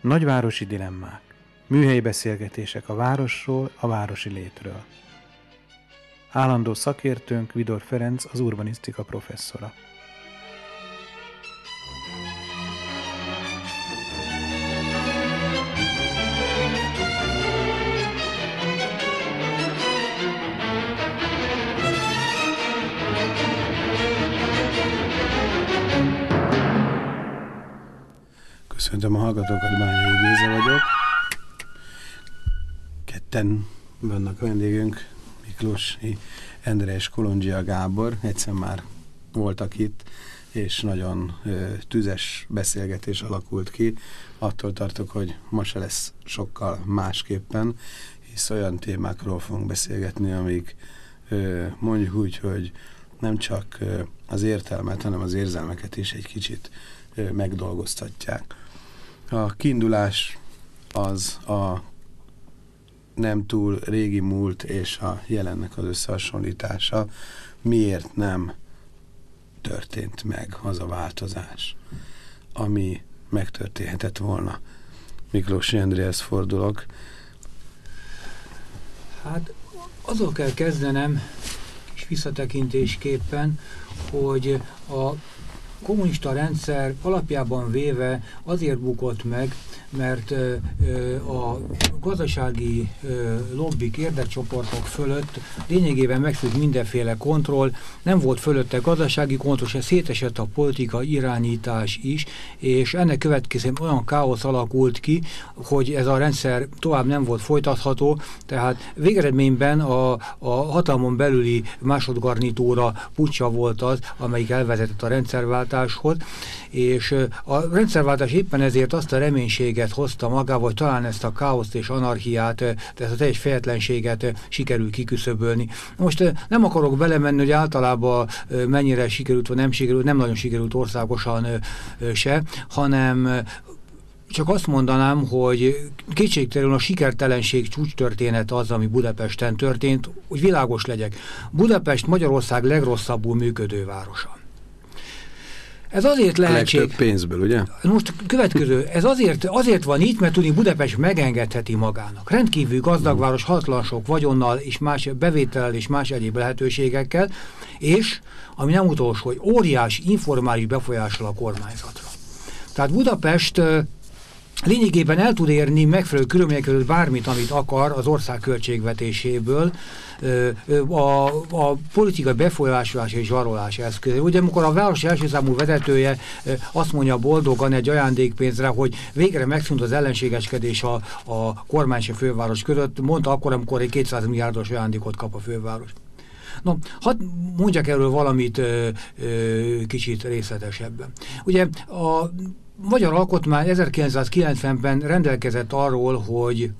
Nagyvárosi dilemmák. Műhelyi beszélgetések a városról, a városi létről. Állandó szakértőnk Vidor Ferenc, az urbanisztika professzora. Köszöntöm a hallgatókat, Bányai Géza vagyok. Ketten vannak vendégünk, Miklós Endre és Kolondzsia Gábor. Egyszer már voltak itt, és nagyon ö, tüzes beszélgetés alakult ki. Attól tartok, hogy ma se lesz sokkal másképpen, hisz olyan témákról fogunk beszélgetni, amik ö, mondjuk úgy, hogy nem csak ö, az értelmet, hanem az érzelmeket is egy kicsit megdolgoztatják. A kiindulás az a nem túl régi múlt és a jelennek az összehasonlítása. Miért nem történt meg az a változás, ami megtörténhetett volna? Miklós Andréhez fordulok. Hát azok kell kezdenem, és visszatekintésképpen, hogy a kommunista rendszer alapjában véve azért bukott meg, mert a gazdasági lobbik, érdekcsoportok fölött lényegében megszűnt mindenféle kontroll, nem volt fölötte gazdasági kontroll, se szétesett a politika irányítás is, és ennek következően olyan káosz alakult ki, hogy ez a rendszer tovább nem volt folytatható, tehát végeredményben a, a hatalmon belüli másodgarnitúra pucsa volt az, amelyik elvezetett a rendszerváltáshoz, és a rendszerváltás éppen ezért azt a reménységet hozta magával, hogy talán ezt a káoszt és anarchiát, ezt a teljes fejetlenséget sikerül kiküszöbölni. Most nem akarok belemenni, hogy általában mennyire sikerült, vagy nem sikerült, nem nagyon sikerült országosan se, hanem csak azt mondanám, hogy kétségtelenül a sikertelenség csúcs történet az, ami Budapesten történt, hogy világos legyek. Budapest Magyarország legrosszabbul működő városa. Ez azért lehetség... A pénzből, ugye? Most következő, ez azért, azért van így, mert tudni Budapest megengedheti magának. Rendkívül gazdag város, hatlan sok vagyonnal és más bevétellel és más egyéb lehetőségekkel, és, ami nem utolsó, hogy óriási informális befolyással a kormányzatra. Tehát Budapest lényegében el tud érni megfelelő körülmények között bármit, amit akar az ország költségvetéséből, a, a politika befolyásolás és zsarolás eszköze. Ugye amikor a város első számú vezetője azt mondja boldogan egy ajándékpénzre, hogy végre megszűnt az ellenségeskedés a, a kormány és a főváros között, mondta akkor, amikor egy 200 milliárdos ajándékot kap a főváros. No, hadd mondjak erről valamit ö, ö, kicsit részletesebben. Ugye a Magyar Alkotmány 1990-ben rendelkezett arról, hogy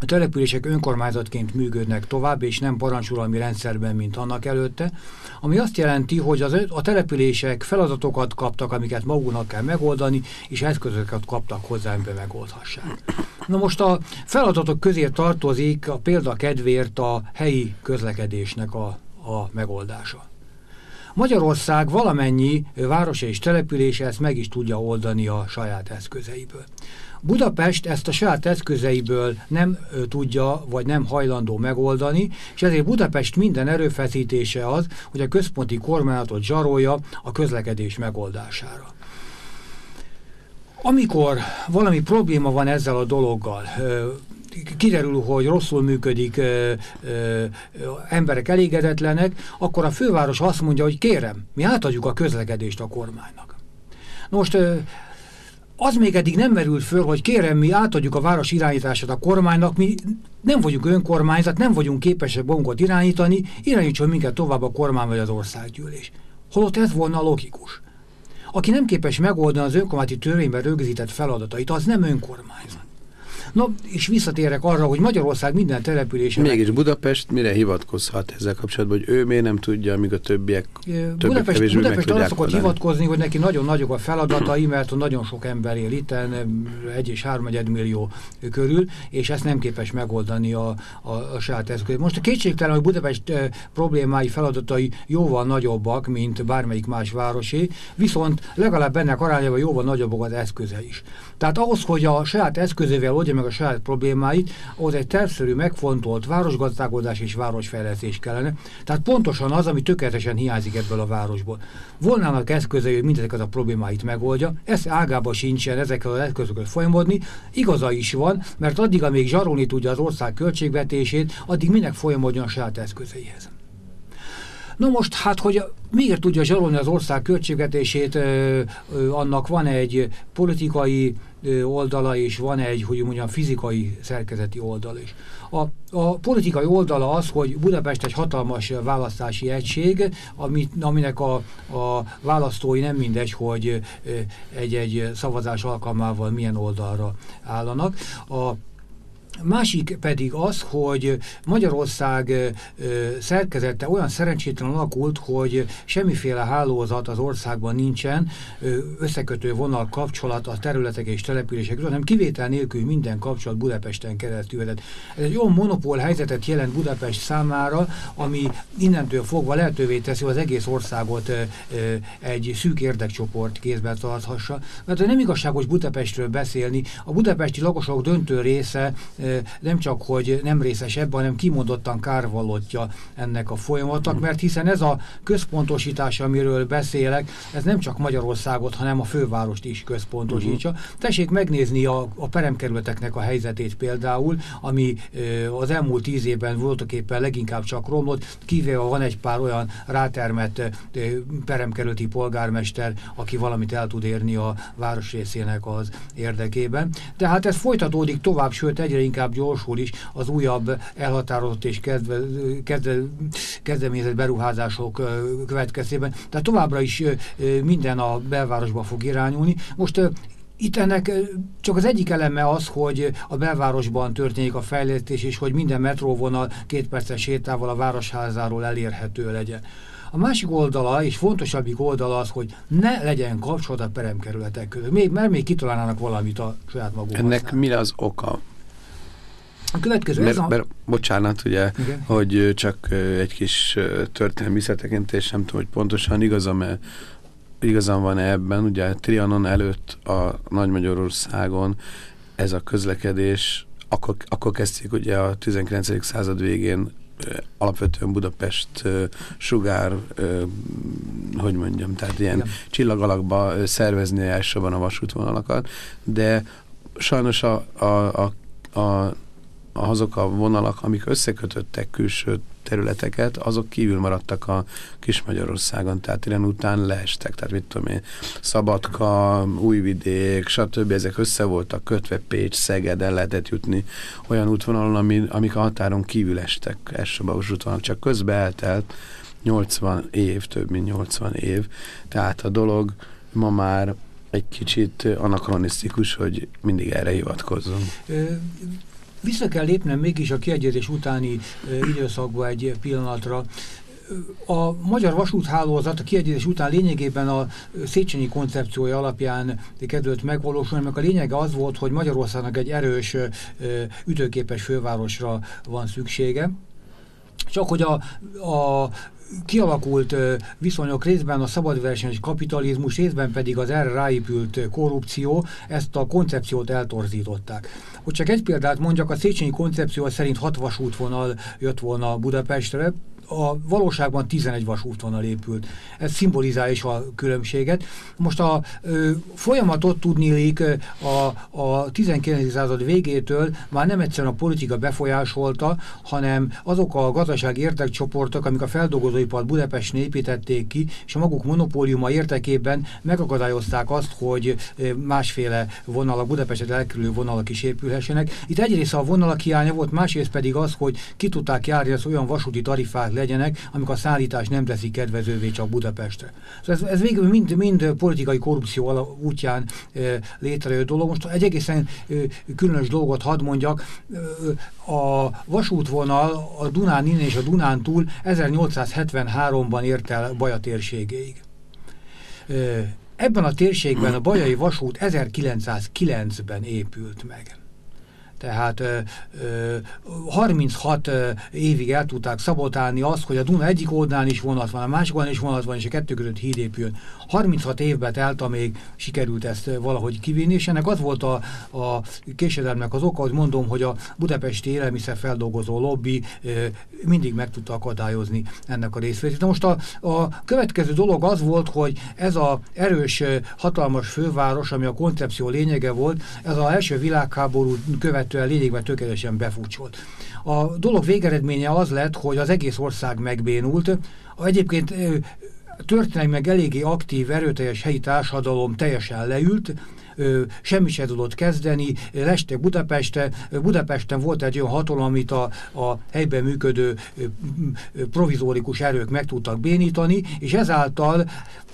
a települések önkormányzatként működnek tovább, és nem parancsolami rendszerben, mint annak előtte, ami azt jelenti, hogy az, a települések feladatokat kaptak, amiket maguknak kell megoldani, és eszközöket kaptak hozzá, amiben megoldhassák. Na most a feladatok közé tartozik a példa kedvéért a helyi közlekedésnek a, a megoldása. Magyarország valamennyi város és település ezt meg is tudja oldani a saját eszközeiből. Budapest ezt a saját eszközeiből nem tudja, vagy nem hajlandó megoldani, és ezért Budapest minden erőfeszítése az, hogy a központi kormányzatot zsarolja a közlekedés megoldására. Amikor valami probléma van ezzel a dologgal, kiderül, hogy rosszul működik, ö, ö, emberek elégedetlenek, akkor a főváros azt mondja, hogy kérem, mi átadjuk a közlekedést a kormánynak. Most ö, az még eddig nem merült föl, hogy kérem, mi átadjuk a város irányítását a kormánynak, mi nem vagyunk önkormányzat, nem vagyunk képesek magunkat irányítani, irányítson minket tovább a kormány vagy az országgyűlés. Holott ez volna logikus. Aki nem képes megoldani az önkormányzati törvényben rögzített feladatait, az nem önkormányzat. No, és visszatérek arra, hogy Magyarország minden településen... Mégis Budapest mire hivatkozhat ezzel kapcsolatban, hogy ő miért nem tudja, amíg a többiek Budapest, Budapest arra szokott hivatkozni, hogy neki nagyon nagyok a feladatai, mert nagyon sok ember él itt, egy és három millió körül, és ezt nem képes megoldani a, a, a saját eszköz. Most a kétségtelen, hogy Budapest e, problémái, feladatai jóval nagyobbak, mint bármelyik más városé, viszont legalább ennek arányában jóval nagyobbak az eszköze is. Tehát ahhoz, hogy a saját eszközével oldja meg a saját problémáit, ahhoz egy tervszerű, megfontolt városgazdálkodás és városfejlesztés kellene. Tehát pontosan az, ami tökéletesen hiányzik ebből a városból. Volnának eszközei, hogy mindezeket a problémáit megoldja, ez ágában sincsen ezekkel az eszközöket folyamodni. Igaza is van, mert addig, amíg zsarolni tudja az ország költségvetését, addig minek folyamodjon a saját eszközeihez. Na most, hát, hogy miért tudja zsarolni az ország költségvetését, annak van egy politikai oldala, és van egy, hogy mondjam, fizikai szerkezeti oldal is. A, a politikai oldala az, hogy Budapest egy hatalmas választási egység, amit, aminek a, a választói nem mindegy, hogy egy-egy szavazás alkalmával milyen oldalra állanak. A Másik pedig az, hogy Magyarország szerkezete olyan szerencsétlen alakult, hogy semmiféle hálózat az országban nincsen, összekötő vonal kapcsolat a területek és települések hanem kivétel nélkül minden kapcsolat Budapesten keresztül. Ez egy olyan monopól helyzetet jelent Budapest számára, ami innentől fogva lehetővé teszi, hogy az egész országot egy szűk érdekcsoport kézbe tarthassa. Mert nem igazságos Budapestről beszélni, a budapesti lakosok döntő része nem csak, hogy nem részes ebben, hanem kimondottan kárvallottja ennek a folyamatnak, mert hiszen ez a központosítás, amiről beszélek, ez nem csak Magyarországot, hanem a fővárost is központosítja. Uh -huh. Tessék megnézni a, a peremkerületeknek a helyzetét például, ami az elmúlt tíz évben voltak éppen leginkább csak romlott, kivéve van egy pár olyan rátermett peremkerületi polgármester, aki valamit el tud érni a városrészének az érdekében. De hát ez folytatódik tovább, sőt egyre inkább gyorsul is az újabb elhatározott és kezdve, kezdve, kezdeményezett beruházások következtében. Tehát továbbra is minden a belvárosba fog irányulni. Most itt ennek csak az egyik eleme az, hogy a belvárosban történik a fejlesztés, és hogy minden metróvonal két perces sétával a városházáról elérhető legyen. A másik oldala, és fontosabbik oldala az, hogy ne legyen kapcsolat a peremkerületek között. Még, mert még kitalálnának valamit a saját maguk. Ennek mi az oka? A következő mert, ez a... mert, bocsánat, ugye, Igen. hogy csak egy kis történelmi visszatekintés, nem tudom, hogy pontosan igazam-e igazam van-e ebben, ugye Trianon előtt a Nagy Magyarországon ez a közlekedés, akkor, akkor kezdték ugye a 19. század végén alapvetően Budapest sugár, hogy mondjam, tehát ilyen Igen. csillagalakba szervezni elsősorban a vasútvonalakat, de sajnos a, a, a, a azok a vonalak, amik összekötöttek külső területeket, azok kívül maradtak a kis Magyarországon, tehát ilyen után leestek, tehát mit tudom én, Szabadka, Újvidék, stb. ezek össze voltak kötve, Pécs, Szeged, el lehetett jutni olyan útvonalon, ami, amik a határon kívül estek, elsőbb útvonalak, csak közbe eltelt 80 év, több mint 80 év, tehát a dolog ma már egy kicsit anakronisztikus, hogy mindig erre hivatkozzon. Vissza kell lépnem mégis a kiegyezés utáni időszakba egy pillanatra. A magyar vasúthálózat a kiegyezés után lényegében a Széchenyi koncepciója alapján kezdődött megvalósulni, mert a lényege az volt, hogy Magyarországnak egy erős, ütőképes fővárosra van szüksége. Csak hogy a, a kialakult viszonyok részben a szabadversenyes kapitalizmus, részben pedig az erre ráépült korrupció ezt a koncepciót eltorzították. Hogy csak egy példát mondjak, a Széchenyi koncepció szerint hat vasútvonal jött volna Budapestre, a valóságban 11 vasútvonal épült. Ez szimbolizál is a különbséget. Most a ö, folyamatot tudnélik a, a 19. század végétől már nem egyszerűen a politika befolyásolta, hanem azok a gazdasági érdekcsoportok, amik a feldolgozóipart Budapesten építették ki, és a maguk monopóliuma értekében megakadályozták azt, hogy másféle vonalak, Budapestet elkerülő vonalak is épülhessenek. Itt egyrészt a vonalak hiánya volt, másrészt pedig az, hogy ki tudták járni az olyan vasúti tarifák legyenek, amikor a szállítás nem teszi kedvezővé csak Budapestre. Szóval ez, ez végül mind, mind politikai korrupció útján e, létrejött dolog. Most egy egészen e, különös dolgot hadd mondjak. E, a vasútvonal a Dunán innen és a Dunán túl 1873-ban ért el Baja térségéig. E, ebben a térségben a Bajai vasút 1909-ben épült meg tehát ö, ö, 36 ö, évig el tudták szabotálni azt, hogy a Duna egyik oldalán is vonat van, a másik oldalán is vonat van, és a kettő között híd épüljön. 36 évbe telt, amíg sikerült ezt valahogy kivinni, és ennek az volt a, a késedelmnek az oka, hogy mondom, hogy a budapesti élelmiszerfeldolgozó lobby ö, mindig meg tudta akadályozni ennek a részvétét. Most a, a következő dolog az volt, hogy ez a erős, hatalmas főváros, ami a koncepció lényege volt, ez az első világháború követően lényegben tökéletesen befúcsolt. A dolog végeredménye az lett, hogy az egész ország megbénult. Egyébként történelmi meg eléggé aktív, erőteljes helyi társadalom teljesen leült, semmi se tudott kezdeni, lestek Budapestre, Budapesten volt egy olyan hatalom, amit a, a helyben működő provizórikus erők meg tudtak bénítani, és ezáltal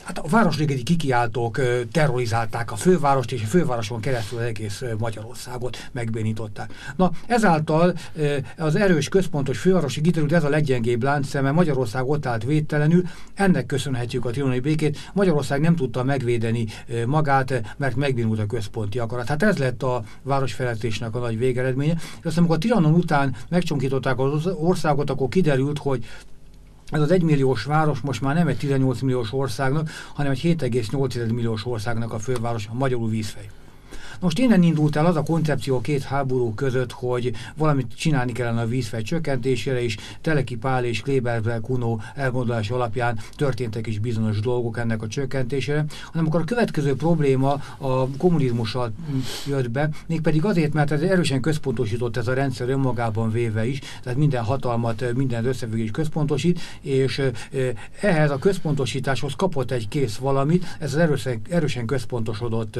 Hát a városligeti kikiáltók terrorizálták a fővárost, és a fővároson keresztül az egész Magyarországot megbénították. Na, ezáltal az erős központos fővárosi kiderült, ez a leggyengébb láncszeme, Magyarország ott állt védtelenül, ennek köszönhetjük a trilonai békét. Magyarország nem tudta megvédeni magát, mert megbénult a központi akarat. Hát ez lett a városfejlesztésnek a nagy végeredménye. És aztán, amikor a Trianon után megcsonkították az országot, akkor kiderült, hogy ez az egymilliós város most már nem egy 18 milliós országnak, hanem egy 7,8 milliós országnak a főváros, a magyarul vízfej. Most innen indult el az a koncepció a két háború között, hogy valamit csinálni kellene a vízfej csökkentésére, és Teleki Pál és Klebervel Kuno elgondolás alapján történtek is bizonyos dolgok ennek a csökkentésére, hanem akkor a következő probléma a kommunizmussal jött be, mégpedig azért, mert ez erősen központosított ez a rendszer önmagában véve is, tehát minden hatalmat, minden összefüggés központosít, és ehhez a központosításhoz kapott egy kész valamit, ez az erősen, erősen központosodott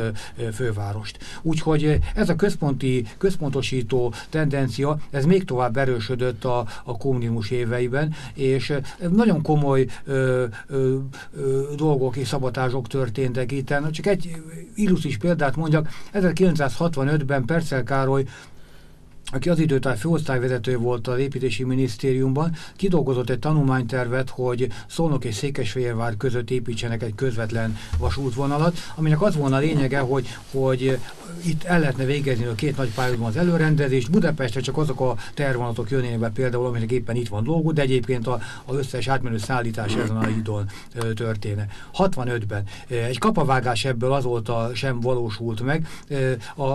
fővárost. Úgyhogy ez a központi, központosító tendencia, ez még tovább erősödött a, a kommunizmus éveiben, és nagyon komoly ö, ö, ö, dolgok és szabotások történtek itt. Csak egy illusztris példát mondjak, 1965-ben Percel Károly aki az időtáj főosztályvezető volt az építési minisztériumban, kidolgozott egy tanulmánytervet, hogy Szolnok és Székesfehérvár között építsenek egy közvetlen vasútvonalat, aminek az volna a lényege, hogy, hogy itt el lehetne végezni a két nagy pályázatban az előrendezést, Budapestre csak azok a tervonatok jönnének be például, aminek éppen itt van dolguk, de egyébként a, a összes átmenő szállítás ezen a idon történe. 65-ben egy kapavágás ebből azóta sem valósult meg. A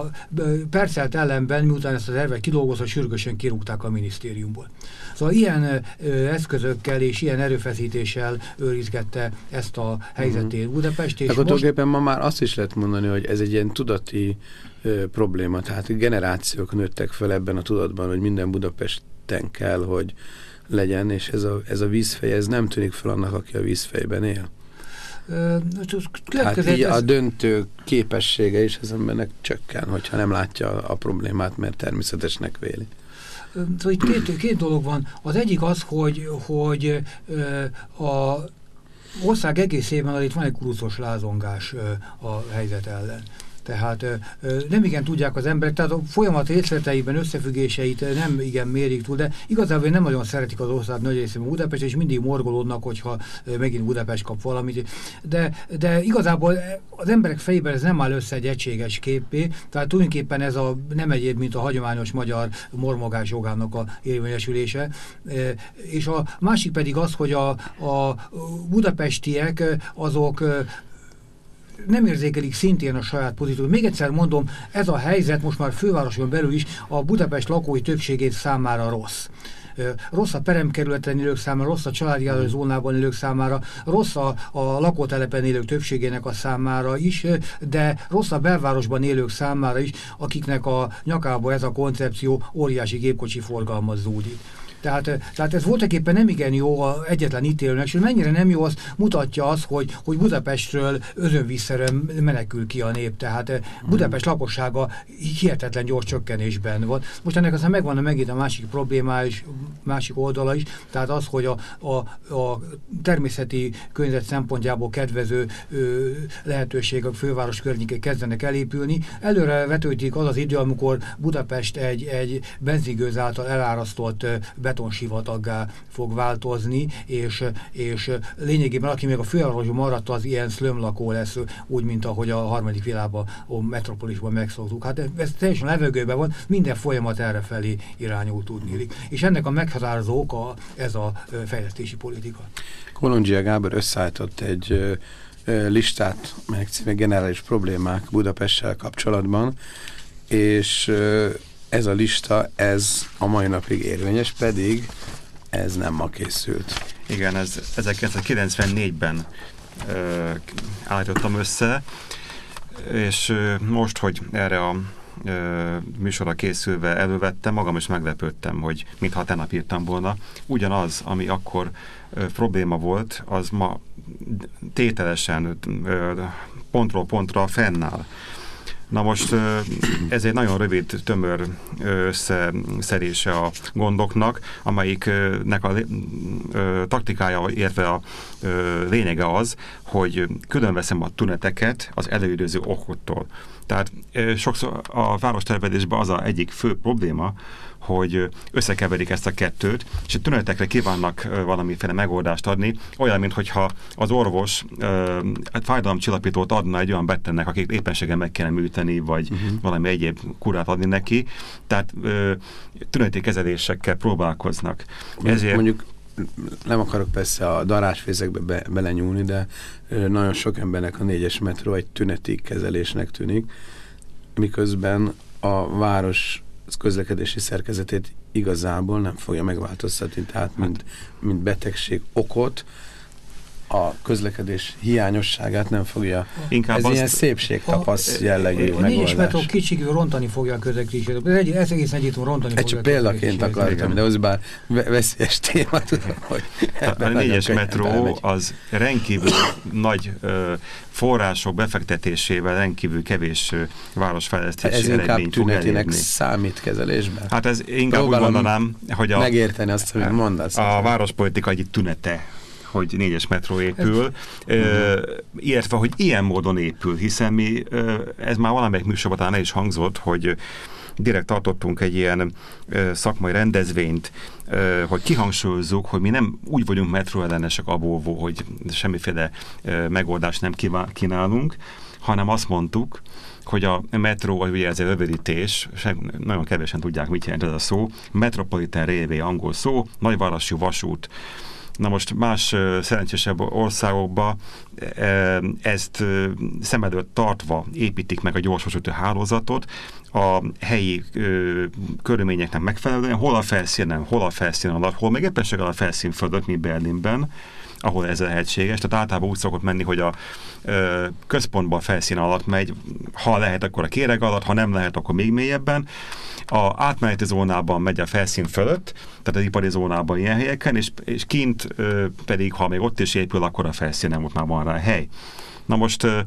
Percelt ellenben, miután ezt az ervet kidolgozva, sürgősen kirúgták a minisztériumból. Szóval ilyen ö, eszközökkel és ilyen erőfeszítéssel őrizgette ezt a helyzetét uh-huh. Budapest. És most... ma már azt is lehet mondani, hogy ez egy ilyen tudati ö, probléma, tehát generációk nőttek fel ebben a tudatban, hogy minden Budapesten kell, hogy legyen, és ez a, ez a vízfej, ez nem tűnik fel annak, aki a vízfejben él. Tehát így a döntő képessége is az embernek csökken, hogyha nem látja a problémát, mert természetesnek véli. Szóval itt két, két dolog van. Az egyik az, hogy, hogy a ország egészében itt van egy kuruszos lázongás a helyzet ellen. Tehát nem igen tudják az emberek, tehát a folyamat részleteiben, összefüggéseit nem igen mérik túl, de igazából nem nagyon szeretik az ország nagy részében Budapest, és mindig morgolódnak, hogyha megint Budapest kap valamit. De, de igazából az emberek fejében ez nem áll össze egy egységes képé, tehát tulajdonképpen ez a, nem egyéb, mint a hagyományos magyar mormogás jogának a érvényesülése. És a másik pedig az, hogy a, a budapestiek azok nem érzékelik szintén a saját pozíciót. Még egyszer mondom, ez a helyzet most már fővároson belül is a Budapest lakói többségét számára rossz rossz a peremkerületen élők számára, rossz a családi zónában élők számára, rossz a, a lakótelepen élők többségének a számára is, de rossz a belvárosban élők számára is, akiknek a nyakába ez a koncepció óriási gépkocsi forgalmazódik. Tehát, tehát ez voltak éppen nem igen jó a egyetlen ítélőnek, és mennyire nem jó, az mutatja az, hogy, hogy Budapestről özönvízszerűen menekül ki a nép. Tehát. Budapest lakossága hihetetlen gyors csökkenésben van. Most ennek aztán megvan a megint a másik problémája, és másik oldala is, tehát az, hogy a, a, a természeti környezet szempontjából kedvező ö, lehetőségek főváros környékén kezdenek elépülni. Előre vetődik az az idő, amikor Budapest egy, egy benzingőz által elárasztott betonsivataggá fog változni, és, és lényegében aki még a fővárosban maradt, az ilyen szlömlakó lesz, úgy, mint ahogy a harmadik világban, a metropolisban megszoktuk. Hát ez teljesen levegőben van, minden folyamat erre felé irányul tudni. És ennek a meghatározó oka ez a fejlesztési politika. Kolondzsia Gábor összeállított egy listát, melynek címe generális problémák Budapesttel kapcsolatban, és ez a lista, ez a mai napig érvényes, pedig ez nem ma készült. Igen, ez 1994-ben állítottam össze, és most, hogy erre a műsorra készülve elővettem, magam is meglepődtem, hogy mintha tenap írtam volna. Ugyanaz, ami akkor probléma volt, az ma tételesen pontról pontra fennáll. Na most ez egy nagyon rövid, tömör összeszerése a gondoknak, amelyiknek a taktikája, illetve a lényege az, hogy különveszem a tüneteket az előidőző okottól. Tehát sokszor a várostervezésben az a egyik fő probléma, hogy összekeverik ezt a kettőt, és a tünetekre kívánnak valamiféle megoldást adni, olyan, mintha az orvos uh, fájdalomcsillapítót adna egy olyan betegnek, akik éppenséggel meg kellene műteni, vagy uh-huh. valami egyéb kurát adni neki. Tehát tüneti kezelésekkel próbálkoznak. Ezért... Mondjuk nem akarok persze a darásfézekbe be, belenyúlni, de nagyon sok embernek a négyes metró egy tüneti kezelésnek tűnik, miközben a város közlekedési szerkezetét igazából nem fogja megváltoztatni, tehát mint, mint betegség okot, a közlekedés hiányosságát nem fogja. Inkább Ez azt, ilyen szépségtapasz jellegű a, megoldás. A négyes metró kicsikül rontani fogja a közlekedését. Ez, egy, ez egész együtt rontani Egy fogja csak példaként akartam, de az bár veszélyes téma, tudom, hogy A, négyes metró az rendkívül nagy ö, források befektetésével rendkívül kevés városfejlesztési ez eredményt fog elérni. számít kezelésben? Hát ez inkább Próbálom úgy mondanám, hogy a, megérteni azt, hogy mondasz. A várospolitika egyik tünete hogy négyes metró épül, ez... illetve, hogy ilyen módon épül, hiszen mi, ez már valamelyik műsorban talán is hangzott, hogy direkt tartottunk egy ilyen ö, szakmai rendezvényt, ö, hogy kihangsúlyozzuk, hogy mi nem úgy vagyunk metróellenesek abból, hogy semmiféle ö, megoldást nem kínálunk, hanem azt mondtuk, hogy a metró, ugye ez egy rövidítés, nagyon kevesen tudják, mit jelent ez a szó, Metropolitan Railway angol szó, nagyvárosi vasút, Na most más szerencsésebb országokban ezt szem előtt tartva építik meg a gyorsvasúti hálózatot, a helyi ö, körülményeknek megfelelően, hol a felszínen, hol a felszín alatt, hol még éppen a felszín fölött, mint Berlinben, ahol ez lehetséges. Tehát általában úgy szokott menni, hogy a ö, központban a felszín alatt megy, ha lehet, akkor a kéreg alatt, ha nem lehet, akkor még mélyebben. A átmeneti zónában megy a felszín fölött, tehát az ipari zónában ilyen helyeken, és, és kint ö, pedig, ha még ott is épül, akkor a felszínen ott már van rá hely. Na most ö,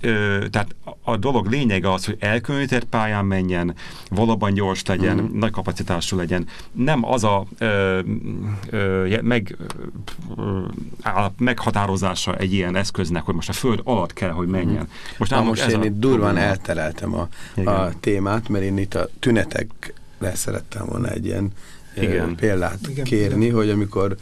ö, tehát a dolog lényege az, hogy elkülönített pályán menjen, valóban gyors legyen, uh-huh. nagy kapacitású legyen. Nem az a ö, ö, meg, ö, a meghatározása egy ilyen eszköznek, hogy most a föld alatt kell, hogy menjen. Uh-huh. Most, Na, most én itt durván probléma. eltereltem a, a témát, mert én itt a tünetekre szerettem volna egy ilyen Igen. példát Igen. kérni, hogy amikor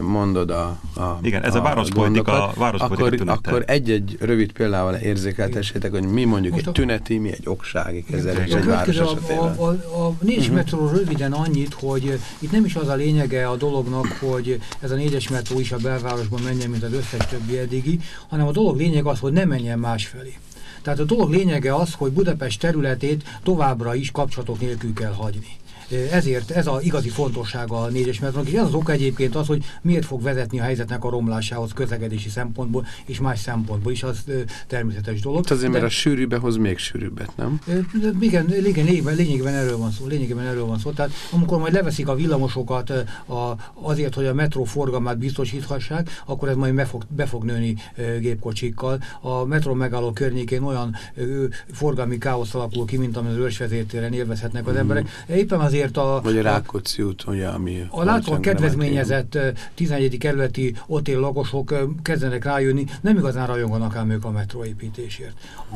mondod a, a Igen, ez a, a várospolitika, várospolitika akkor, akkor egy-egy rövid példával érzékeltessétek, hogy mi mondjuk Most egy tüneti, mi egy oksági kezelés egy város esetében. A, a, a négyes uh-huh. metró röviden annyit, hogy itt nem is az a lényege a dolognak, hogy ez a négyes metró is a belvárosban menjen, mint az összes többi eddigi, hanem a dolog lényeg az, hogy ne menjen másfelé. Tehát a dolog lényege az, hogy Budapest területét továbbra is kapcsolatok nélkül kell hagyni. Ezért ez a igazi fontossága a négyes metrónak, és ez az oka egyébként az, hogy miért fog vezetni a helyzetnek a romlásához közlekedési szempontból, és más szempontból is, az természetes dolog. Hát azért, mert a sűrűbe hoz még sűrűbbet, nem? Igen, igen lényegben, lényegben erről van szó. Lényegben erről van szó. Tehát amikor majd leveszik a villamosokat a, azért, hogy a metró forgalmát biztosíthassák, akkor ez majd be fog, be fog nőni gépkocsikkal. A metró megálló környékén olyan forgalmi káosz alakul ki, mint ami az őrsvezértéren élvezhetnek az mm. emberek. Éppen azért azért a... Vagy a Rákóczi út, ugye, ami... A látva kedvezményezett 11. kerületi otél lakosok kezdenek rájönni, nem igazán rajonganak ám ők a metróépítésért.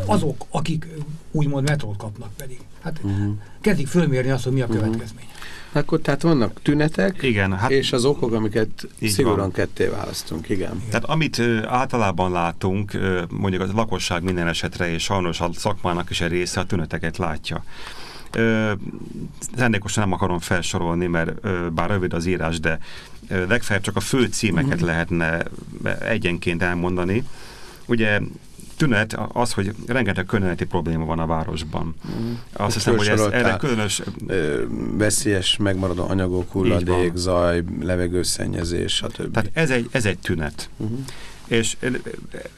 Azok, akik úgymond metrót kapnak pedig. Hát uh -huh. kezdik fölmérni azt, hogy mi a következmény. Uh -huh. Akkor tehát vannak tünetek, igen, hát, és az okok, amiket szigorúan van. ketté választunk. Igen. Tehát amit ö, általában látunk, ö, mondjuk a lakosság minden esetre, és sajnos a szakmának is egy része a tüneteket látja. Szándékosan nem akarom felsorolni, mert ö, bár rövid az írás, de ö, legfeljebb csak a fő címeket mhm. lehetne egyenként elmondani. Ugye tünet az, hogy rengeteg környezeti probléma van a városban. Mm. Azt hiszem, hogy ez erre különös... Veszélyes megmaradó anyagok, hulladék, zaj, levegőszennyezés, stb. Tehát ez egy, ez egy tünet. -huh. És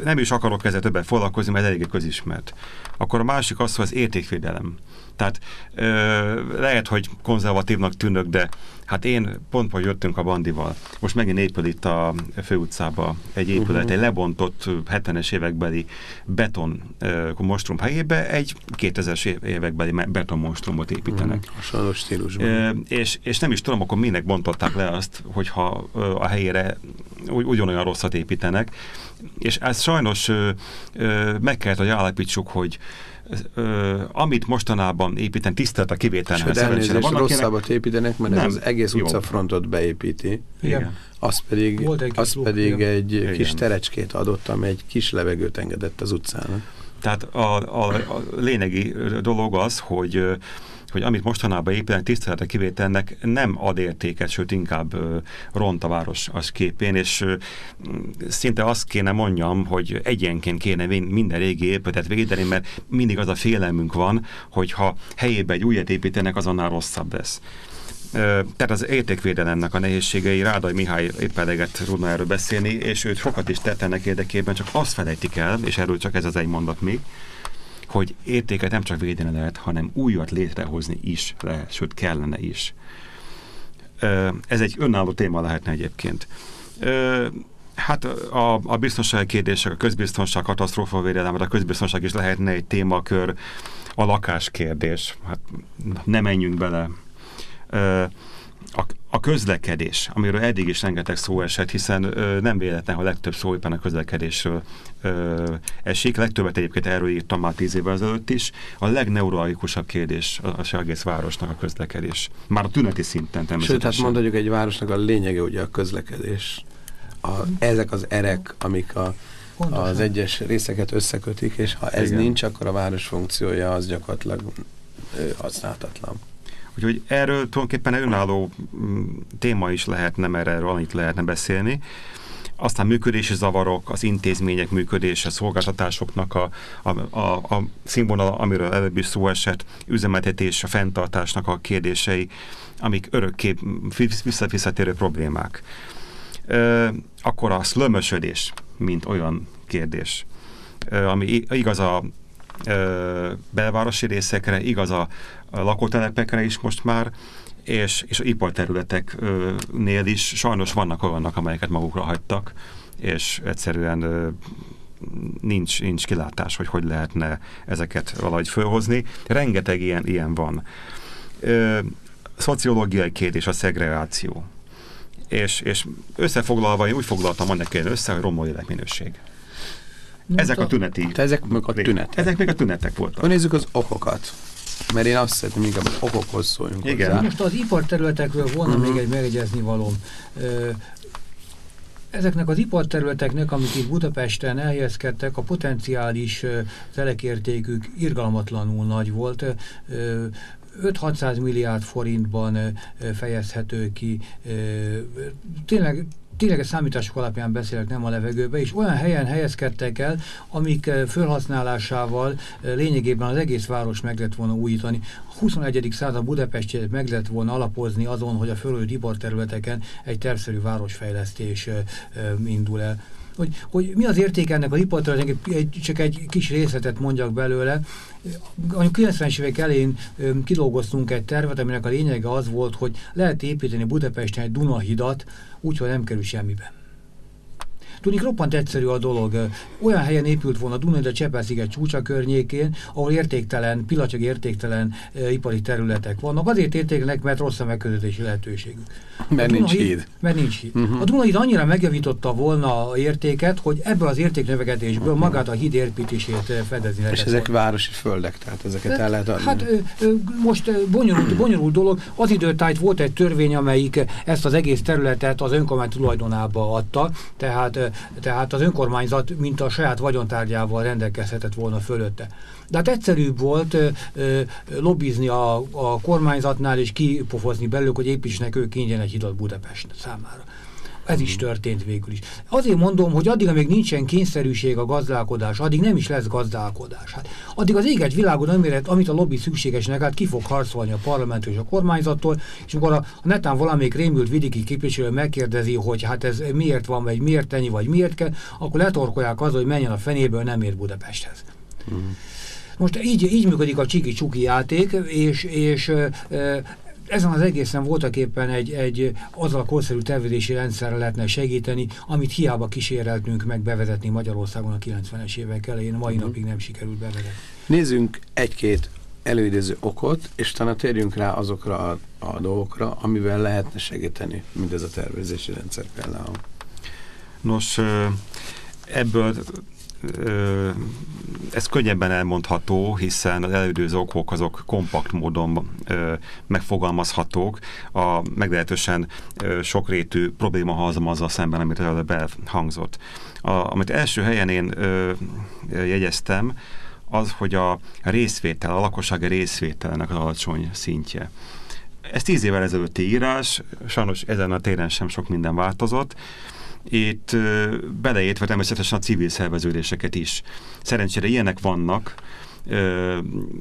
nem is akarok ezzel többet foglalkozni, mert eléggé közismert. Akkor a másik az, hogy az értékvédelem. Tehát ö, lehet, hogy konzervatívnak tűnök, de hát én pont, hogy jöttünk a bandival. Most megint épül itt a főutcába egy épület, uh-huh. egy lebontott 70-es évekbeli beton ö, monstrum helyébe egy 2000-es évekbeli beton monstrumot építenek. Uh-huh. Hasonló stílusban. Ö, és, és nem is tudom, akkor minek bontották le azt, hogyha ö, a helyére ugy, ugyanolyan rosszat építenek. És ez sajnos ö, ö, meg kellett, hogy állapítsuk, hogy ö, amit mostanában építen, tisztelt a kivételnek. Sőt, elnézést, rosszabbat építenek, mert nem, ez az egész jó. utcafrontot beépíti. Igen. Az pedig, az pedig igen. egy igen. kis terecskét adott, amely egy kis levegőt engedett az utcának. Tehát a, a, a lényegi dolog az, hogy hogy amit mostanában építenek tiszteletre kivételnek nem ad értéket, sőt inkább ront a város az képén, és szinte azt kéne mondjam, hogy egyenként kéne minden régi épületet védeni, mert mindig az a félelmünk van, hogy ha helyébe egy újat építenek, azonnal rosszabb lesz. Tehát az értékvédelemnek a nehézségei, Rádai Mihály épp eleget tudna erről beszélni, és őt sokat is tett ennek érdekében, csak azt felejtik el, és erről csak ez az egy mondat még, hogy értéket nem csak védeni lehet, hanem újat létrehozni is lehet, sőt kellene is. Ez egy önálló téma lehetne egyébként. Hát a, a biztonsági kérdések, a közbiztonság, katasztrófavédelem, a közbiztonság is lehetne egy témakör, a lakáskérdés, hát nem menjünk bele a, közlekedés, amiről eddig is rengeteg szó esett, hiszen ö, nem véletlen, hogy legtöbb szó éppen a közlekedésről ö, esik. Legtöbbet egyébként erről írtam már tíz évvel ezelőtt is. A legneuralikusabb kérdés az egész városnak a közlekedés. Már a tüneti szinten természetesen. Sőt, hát mondhatjuk egy városnak a lényege ugye a közlekedés. A, ezek az erek, amik a, az egyes részeket összekötik, és ha ez Igen. nincs, akkor a város funkciója az gyakorlatilag használhatatlan. Úgyhogy erről tulajdonképpen önálló mm, téma is lehetne, mert erről annyit lehetne beszélni. Aztán működési zavarok, az intézmények működése, szolgáltatásoknak a, a, a, a színvonal, amiről előbb is szó esett, üzemeltetés, a fenntartásnak a kérdései, amik örökké visszafizetérő problémák. E, akkor a szlömösödés, mint olyan kérdés, e, ami igaz a belvárosi részekre, igaz a lakótelepekre is most már, és, és iparterületeknél is sajnos vannak olyanok, amelyeket magukra hagytak, és egyszerűen nincs, nincs kilátás, hogy hogy lehetne ezeket valahogy fölhozni. Rengeteg ilyen, ilyen van. Ö, szociológiai kérdés a szegregáció. És, és összefoglalva, én úgy foglaltam annak össze, hogy romló életminőség. Ezek a tüneti. Hát ezek meg a tünetek. Ezek még a tünetek voltak. Ha nézzük az okokat. Mert én azt szeretném, inkább az okokhoz szóljunk Igen. Hozzá. Most az iparterületekről volna uh -huh. még egy megjegyezni valóm. Ezeknek az iparterületeknek, amik itt Budapesten elhelyezkedtek, a potenciális telekértékük irgalmatlanul nagy volt. 5-600 milliárd forintban fejezhető ki. Tényleg tényleges számítások alapján beszélek, nem a levegőbe, és olyan helyen helyezkedtek el, amik eh, felhasználásával eh, lényegében az egész város meg lett volna újítani. A 21. század Budapestjét meg lett volna alapozni azon, hogy a fölölt iparterületeken egy tervszerű városfejlesztés eh, indul el hogy, hogy mi az érték ennek a iparterületnek, egy, csak egy kis részletet mondjak belőle. A 90-es évek elején kidolgoztunk egy tervet, aminek a lényege az volt, hogy lehet építeni Budapesten egy Dunahidat, úgyhogy nem kerül semmibe. Tudni, roppant egyszerű a dolog. Olyan helyen épült volna Duna, de Csepel-sziget csúcsa környékén, ahol értéktelen, pillanatnyilag értéktelen e, ipari területek vannak. Azért értéklenek, mert rossz a megközelítési lehetőségük. Mert nincs híd. Mert nincs híd. Uh -huh. A Dunahíd annyira megjavította volna a értéket, hogy ebből az értéknövekedésből uh -huh. magát a híd építését fedezni lehet. És ezek volna. városi földek, tehát ezeket el lehet adni. Hát most bonyolult, bonyolult dolog. Az időtájt volt egy törvény, amelyik ezt az egész területet az önkormány tulajdonába adta, tehát, tehát az önkormányzat, mint a saját vagyontárgyával rendelkezhetett volna fölötte. De hát egyszerűbb volt ö, lobbizni a, a kormányzatnál és kipofozni belőlük, hogy építsenek ők ingyen egy hidat Budapest számára. Ez is történt végül is. Azért mondom, hogy addig, amíg nincsen kényszerűség a gazdálkodás, addig nem is lesz gazdálkodás. Hát, addig az éget világon öméret, amit a lobby szükségesnek, hát ki fog harcolni a parlament és a kormányzattól, és amikor a, a netán valamelyik rémült vidéki képviselő megkérdezi, hogy hát ez miért van, vagy miért ennyi, vagy miért kell, akkor letorkolják az, hogy menjen a fenéből, nem ér Budapesthez. Mm. Most így, így működik a csiki-csuki játék, és, és ezen az egészen voltak éppen egy, egy azzal a korszerű tervezési rendszerrel lehetne segíteni, amit hiába kíséreltünk meg bevezetni Magyarországon a 90-es évek elején, mai uh-huh. napig nem sikerült bevezetni. Nézzünk egy-két előidéző okot, és talán térjünk rá azokra a, a dolgokra, amivel lehetne segíteni mindez a tervezési rendszer például. Nos, ebből ez könnyebben elmondható, hiszen az elődőző okok azok kompakt módon megfogalmazhatók, a meglehetősen sokrétű probléma halmazzal szemben, amit előbb elhangzott. A, amit első helyen én ö, jegyeztem, az, hogy a részvétel, a lakossági részvételnek az alacsony szintje. Ez tíz évvel ezelőtti írás, sajnos ezen a téren sem sok minden változott, itt beleértve természetesen a civil szerveződéseket is. Szerencsére ilyenek vannak,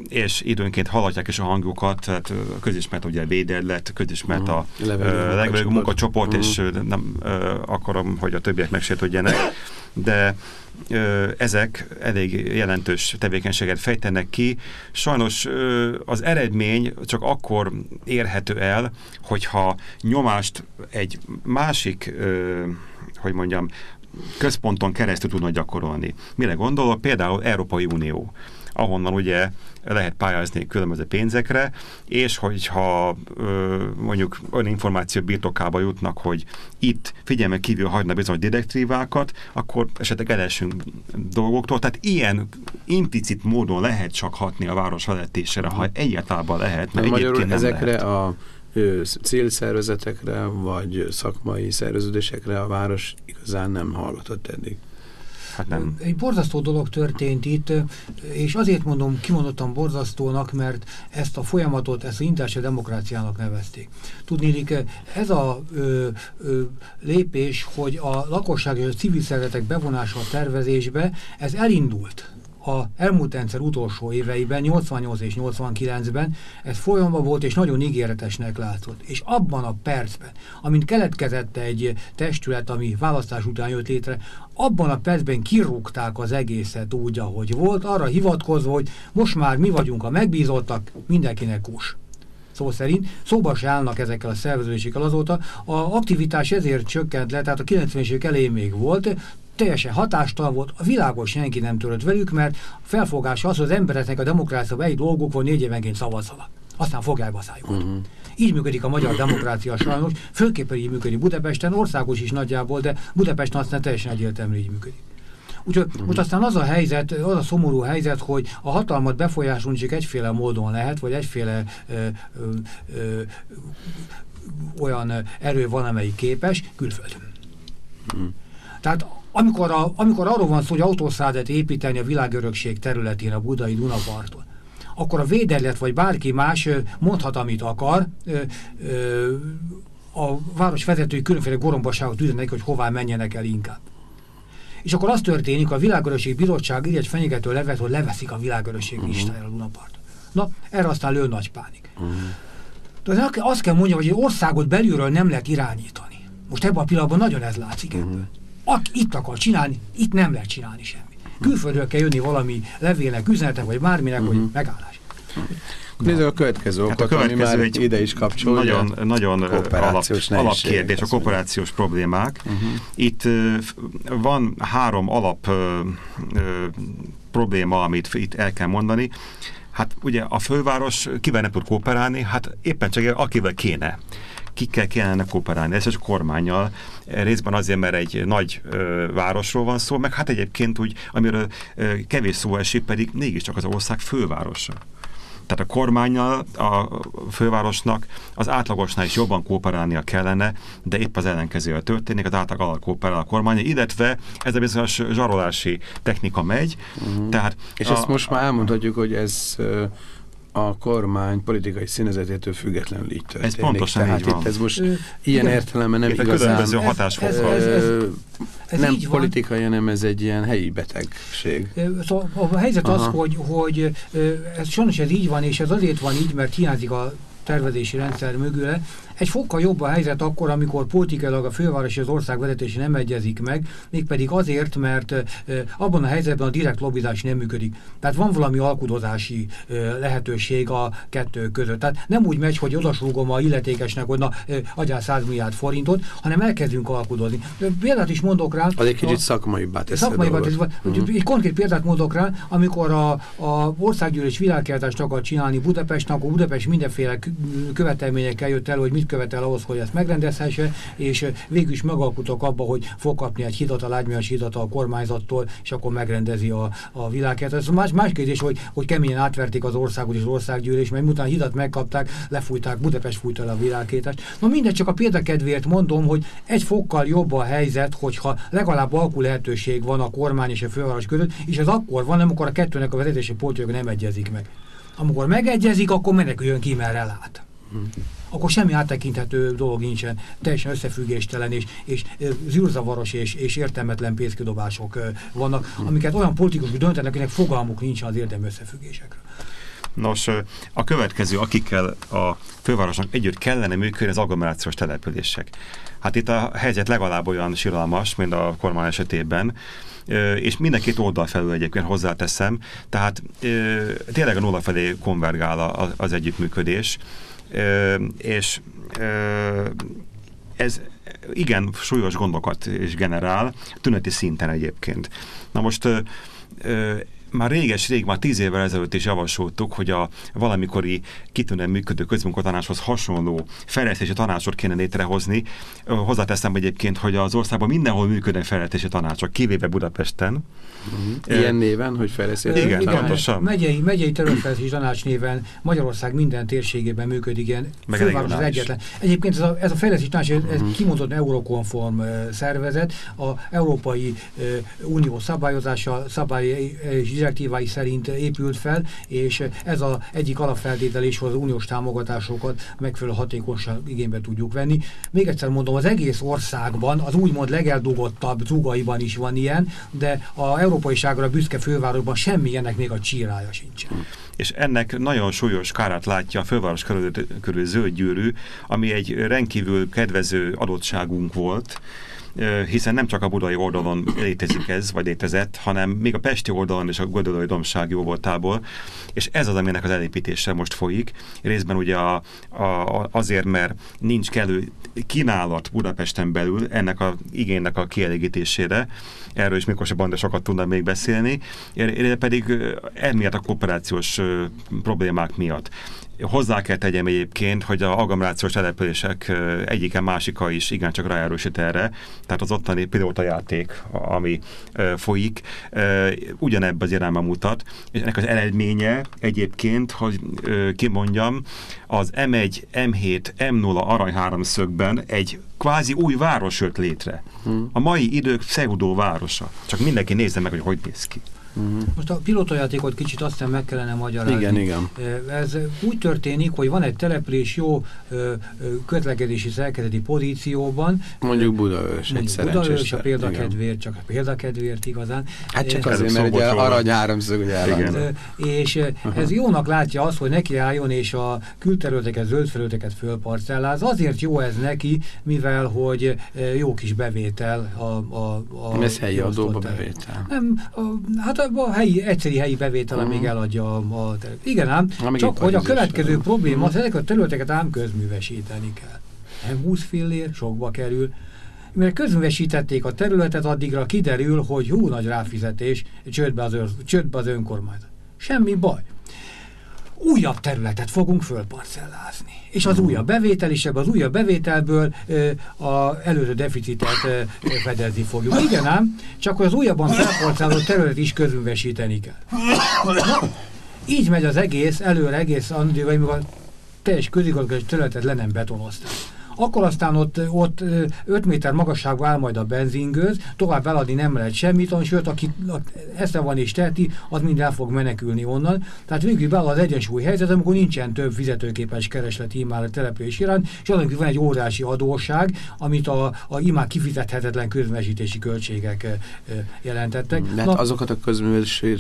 és időnként hallatják is a hangjukat, tehát közismert ugye a védellet, közismert a levelő munkacsoport, és mhm. nem akarom, hogy a többiek megsértődjenek, de ezek elég jelentős tevékenységet fejtenek ki. Sajnos az eredmény csak akkor érhető el, hogyha nyomást egy másik hogy mondjam, központon keresztül tudnak gyakorolni. Mire gondolok? Például Európai Unió ahonnan ugye lehet pályázni különböző pénzekre, és hogyha ö, mondjuk olyan információ birtokába jutnak, hogy itt figyelme kívül hagyna bizony direktívákat, akkor esetleg elesünk dolgoktól. Tehát ilyen implicit módon lehet csak hatni a város vezetésére, ha egyáltalán lehet, mert egyébként nem ezekre lehet. a célszervezetekre, vagy szakmai szerveződésekre a város igazán nem hallgatott eddig. Hát nem. Egy borzasztó dolog történt itt, és azért mondom kimondottan borzasztónak, mert ezt a folyamatot, ezt a intási demokráciának nevezték. Tudnélik, ez a ö, ö, lépés, hogy a lakosság és a civil szervezetek bevonása a tervezésbe, ez elindult a elmúlt rendszer utolsó éveiben, 88 és 89-ben ez folyamban volt, és nagyon ígéretesnek látszott. És abban a percben, amint keletkezett egy testület, ami választás után jött létre, abban a percben kirúgták az egészet úgy, ahogy volt, arra hivatkozva, hogy most már mi vagyunk a megbízottak, mindenkinek kus szó szerint, szóba se állnak ezekkel a szerveződésekkel azóta. A aktivitás ezért csökkent le, tehát a 90-es évek elején még volt, teljesen hatástalan volt, a világos senki nem törött velük, mert a felfogás az, hogy az embereknek a demokrácia egy dolgok van négy évenként szavazzanak. Aztán fogják a szájukat. Uh -huh. Így működik a magyar demokrácia sajnos, főképpen így működik Budapesten, országos is nagyjából, de Budapesten aztán teljesen egyértelműen így működik. Úgyhogy uh -huh. most aztán az a helyzet, az a szomorú helyzet, hogy a hatalmat befolyásolni csak egyféle módon lehet, vagy egyféle ö, ö, ö, olyan erő van, amelyik képes, külföldön. Uh -huh. Tehát amikor, a, amikor arról van szó, hogy autószádet építeni a világörökség területén, a budai Dunaparton, akkor a védelet vagy bárki más mondhat, amit akar, a város vezetői különféle gorombaságot üzenek, hogy hová menjenek el inkább. És akkor az történik, a világörökség bizottság így egy fenyegető levet, hogy leveszik a világörökség uh mhm. -huh. listájára a Dunapart. Na, erre aztán lő nagy pánik. Uh mhm. -huh. De azt kell mondjam, hogy egy országot belülről nem lehet irányítani. Most ebben a pillanatban nagyon ez látszik uh mhm. -huh. Aki itt akar csinálni, itt nem lehet csinálni semmi. Külföldről kell jönni valami levélnek, üzenetek, vagy bárminek, uh -huh. hogy mhm. megállás. Nézzük a következő Hát a ami következő már egy ide is kapcsolódja. Nagyon, nagyon alap, alapkérdés, a kooperációs problémák. Uh-huh. Itt van három alap ö, ö, probléma, amit itt el kell mondani. Hát ugye a főváros kivel nem tud kooperálni? Hát éppen csak akivel kéne kikkel kellene kooperálni, ez a kormányjal, részben azért, mert egy nagy ö, városról van szó, meg hát egyébként úgy, amiről ö, kevés szó esik, pedig mégiscsak az ország fővárosa. Tehát a kormányjal, a fővárosnak az átlagosnál is jobban kooperálnia kellene, de épp az ellenkezője történik, az átlag alal kooperál a kormány, illetve ez a bizonyos zsarolási technika megy. Uh-huh. Tehát És a, ezt most már elmondhatjuk, hogy ez a kormány politikai színezetétől függetlenül így történik. pontosan Tehát így van. itt ez most Ö, ilyen igen. értelemben nem Illetve igazán Ez- ez- ez- ö, ez nem így van. politikai, hanem ez egy ilyen helyi betegség. Szóval a helyzet az, Aha. hogy, hogy ö, ez sajnos ez így van, és ez azért van így, mert hiányzik a tervezési rendszer mögüle. Egy fokkal jobb a helyzet akkor, amikor politikailag a főváros és az ország vezetése nem egyezik meg, mégpedig azért, mert abban a helyzetben a direkt lobbizás nem működik. Tehát van valami alkudozási lehetőség a kettő között. Tehát nem úgy megy, hogy odasúgom a illetékesnek, hogy na, adjál 100 milliárd forintot, hanem elkezdünk alkudozni. Példát is mondok rá. Az egy kicsit szakmaibbá teszi a Szakmai dolgot. uh -huh. Egy konkrét példát mondok rá, amikor a, a országgyűlés világkeltást akar csinálni Budapesten, akkor Budapest mindenféle kö- követelményekkel jött el, hogy mit követel ahhoz, hogy ezt megrendezhesse, és végül is megalkutok abba, hogy fog kapni egy hidat, a lágymányos hidat a kormányzattól, és akkor megrendezi a, a világkeltást. Ez más, más kérdés, hogy, hogy keményen átverték az országot és az országgyűlés, mert utána hidat megkapták, lefújták, Budapest fújta le a világkeltást. Na mindegy, csak a példakedvéért mondom, hogy egy fokkal jobb a helyzet, hogyha legalább alkú lehetőség van a kormány és a főváros között, és ez akkor van, amikor a kettőnek a vezetési poltjog nem egyezik meg. Amikor megegyezik, akkor meneküljön ki, merre lát. Akkor semmi áttekinthető dolog nincsen, teljesen összefüggéstelen és, és zűrzavaros és, és értelmetlen pénzkidobások vannak, amiket olyan politikusok döntenek, akinek fogalmuk nincsen az érdemi összefüggésekről. Nos, a következő, akikkel a fővárosnak együtt kellene működni, az agglomerációs települések. Hát itt a helyzet legalább olyan siralmas, mint a kormány esetében, és két oldal felül egyébként hozzáteszem, tehát tényleg a nulla felé konvergál az együttműködés, És ö, ez igen súlyos gondokat is generál, tüneti szinten egyébként. Na most ö, ö, már réges-rég, már tíz évvel ezelőtt is javasoltuk, hogy a valamikori kitűnően működő közmunkatanácshoz hasonló fejlesztési tanácsot kéne létrehozni. Hozzáteszem egyébként, hogy az országban mindenhol működnek fejlesztési tanácsok, kivéve Budapesten. Ö, Ilyen néven, hogy fejlesztés. Igen, pontosan. Megyei, megyei területfejlesztési tanács néven Magyarország minden térségében működik ilyen. Meg Főváros az egyetlen. Egyébként ez a, ez a fejlesztési tanács, ez, ez kimondott eurokonform ö, szervezet, a Európai Unió szabályozása, szabály és direktívái szerint épült fel, és ez az egyik alapfeltétel is, hogy az uniós támogatásokat megfelelő hatékonyság igénybe tudjuk venni. Még egyszer mondom, az egész országban, az úgymond legeldugottabb zugaiban is van ilyen, de a európaiságra büszke fővárosban semmilyennek még a csírája sincsen. és ennek nagyon súlyos kárát látja a főváros körül, körül zöld gyűrű, ami egy rendkívül kedvező adottságunk volt, hiszen nem csak a budai oldalon létezik ez, vagy létezett, hanem még a pesti oldalon és a gödölői domság jó voltából, és ez az, aminek az elépítése most folyik. Részben ugye a, a, a- azért, mert nincs kellő kínálat Budapesten belül ennek a igénynek a kielégítésére, erről is Miklós Banda sokat tudna még beszélni, pedig emiatt a kooperációs problémák miatt. Hozzá kell tegyem egyébként, hogy a agglomerációs települések egyike másika is igencsak ráerősít erre, tehát az ottani pilótajáték, ami folyik, ö, ugyanebben az irányba mutat, és ennek az eredménye egyébként, hogy kimondjam, az M1, M7, M0 arany háromszögben egy kvázi új város jött létre. A mai idők pseudo városa. Csak mindenki nézze meg, hogy hogy néz ki. Most a pilotajátékot kicsit aztán meg kellene magyarázni. Igen, igen. Ez úgy történik, hogy van egy település jó közlekedési szerkezeti pozícióban, Mondjuk Budaörs, egy Mondjuk szerencsés. Budaörs a példakedvéért, csak a példakedvéért igazán. Hát csak azért, mert ugye arany háromszög, ugye Igen. és uh ez jónak látja azt, hogy neki álljon és a külterületeket, zöld felületeket fölparcelláz. Azért jó ez neki, mivel hogy jó kis bevétel a, a, a Ez helyi adóba el. bevétel. Nem, a, hát a helyi, egyszeri helyi bevétel, amíg mm. eladja a, a Igen ám, Amíg csak hogy a következő probléma, az ezeket a területeket ám közművesíteni kell. Nem 20 fillér, sokba kerül, mert közművesítették a területet, addigra kiderül, hogy hú nagy ráfizetés, csődbe az, csődbe az önkormányzat. Semmi baj újabb területet fogunk fölparcellázni. És az újabb bevétel is, az újabb bevételből az előző deficitet fedezni fogjuk. Igen ám, csak az újabban felparcelláló terület is közművesíteni kell. Így megy az egész, előre egész, amikor a teljes közigazgatási területet le nem betonozták akkor aztán ott, ott 5 méter magasságban áll majd a benzingőz, tovább eladni nem lehet semmit, sőt, aki esze van és teheti, az mind el fog menekülni onnan. Tehát végül be az egyensúly helyzet, amikor nincsen több fizetőképes kereslet imád a település iránt, és azon van egy óriási adóság, amit a, a imád kifizethetetlen közmesítési költségek jelentettek. De Na, azokat a közművelési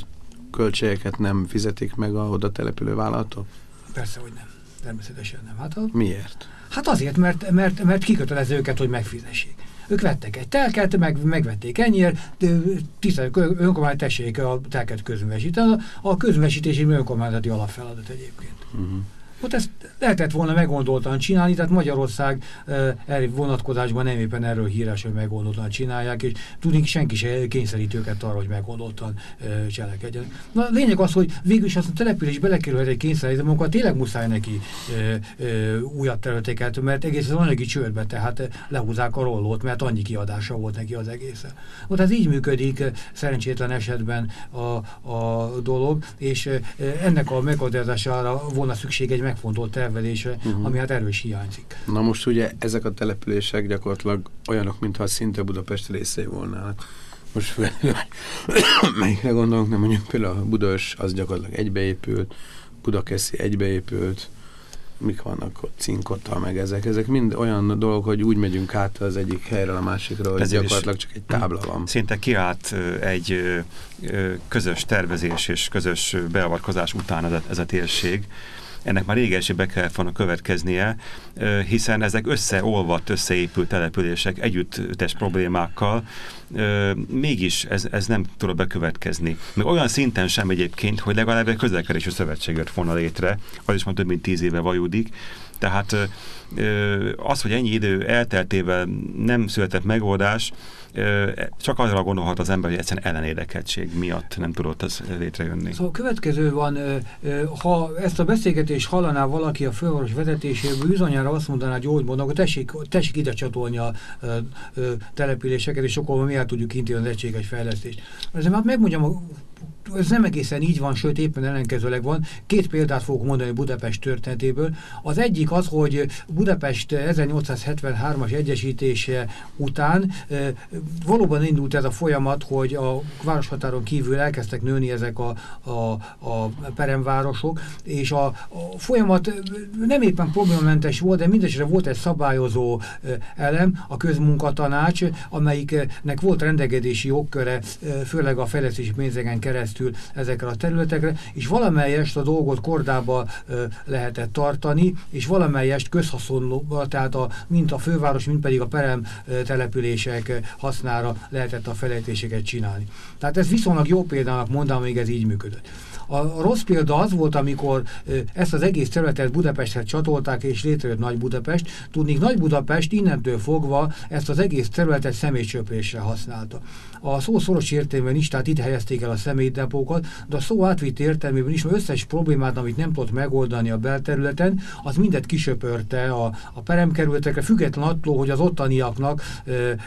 költségeket nem fizetik meg a oda települő vállalatok? Persze, hogy nem. Természetesen nem. Hát a... Miért? Hát azért, mert, mert, mert kikötelező őket, hogy megfizessék. Ők vettek egy telket, meg, megvették ennyiért, tisztelt önkormány tessék a telket közművesíteni. A közművesítési önkormányzati alapfeladat egyébként. Uh mhm. -huh. Ott ezt lehetett volna meggondoltan csinálni, tehát Magyarország erre vonatkozásban nem éppen erről híres, hogy meggondoltan csinálják, és tudni senki se kényszerít őket arra, hogy meggondoltan cselekedjen. Na, lényeg az, hogy végül is azt a település belekerülhet egy kényszerítő, amikor tényleg muszáj neki e, e, újabb területeket, mert egész az anyagi csődbe, tehát lehúzák a rollót, mert annyi kiadása volt neki az egész. Ott ez így működik szerencsétlen esetben a, a dolog, és ennek a megoldására volna szükség egy megfontolt tervelése, uh mhm. -huh. ami hát erős hiányzik. Na most ugye ezek a települések gyakorlatilag olyanok, mintha szinte Budapest részei volnának. Most melyikre gondolunk, nem mondjuk például a Budaörs az gyakorlatilag egybeépült, Budakeszi egybeépült, mik vannak ott, cinkota, meg ezek. Ezek mind olyan dolgok, hogy úgy megyünk át az egyik helyre a másikra, hogy Ezért gyakorlatilag csak egy tábla van. Szinte kiállt egy közös tervezés és közös beavatkozás után ez a, ez a térség ennek már régen be kellett volna következnie, hiszen ezek összeolvadt, összeépült települések együttes problémákkal, mégis ez, ez nem tud bekövetkezni. Még olyan szinten sem egyébként, hogy legalább egy közlekedési szövetség jött volna létre, az is már több mint tíz éve vajudik, tehát az, hogy ennyi idő elteltével nem született megoldás, csak arra gondolhat az ember, hogy egyszerűen ellenédekeltség miatt nem tudott ez létrejönni. Szóval a következő van, ha ezt a beszélgetést hallaná valaki a főváros vezetéséből, bizonyára azt mondaná, hogy úgy mondom, hogy tessék, tessék ide csatolni a településeket, és akkor mi el tudjuk intézni az egységes fejlesztést. Ezért hát megmondjam a ez nem egészen így van, sőt éppen ellenkezőleg van. Két példát fogok mondani Budapest történetéből. Az egyik az, hogy Budapest 1873-as egyesítése után e, valóban indult ez a folyamat, hogy a városhatáron kívül elkezdtek nőni ezek a, a, a peremvárosok, és a, a folyamat nem éppen problémamentes volt, de mindesetre volt egy szabályozó elem, a közmunkatanács, amelyiknek volt rendegedési jogköre, főleg a fejlesztési pénzegen keresztül keresztül ezekre a területekre, és valamelyest a dolgot kordába lehetett tartani, és valamelyest közhaszonlóba, tehát a, mint a főváros, mint pedig a perem ö, települések hasznára lehetett a felejtéseket csinálni. Tehát ez viszonylag jó példának mondom, még ez így működött. A rossz példa az volt, amikor ezt az egész területet Budapesthez csatolták, és létrejött Nagy Budapest. Tudnék, Nagy Budapest innentől fogva ezt az egész területet személycsöprésre használta. A szó szoros értelmében is, tehát itt helyezték el a személydepókat, de a szó átvitt értelmében is, mert összes problémát, amit nem tudott megoldani a belterületen, az mindet kisöpörte a, a peremkerületekre, független attól, hogy az ottaniaknak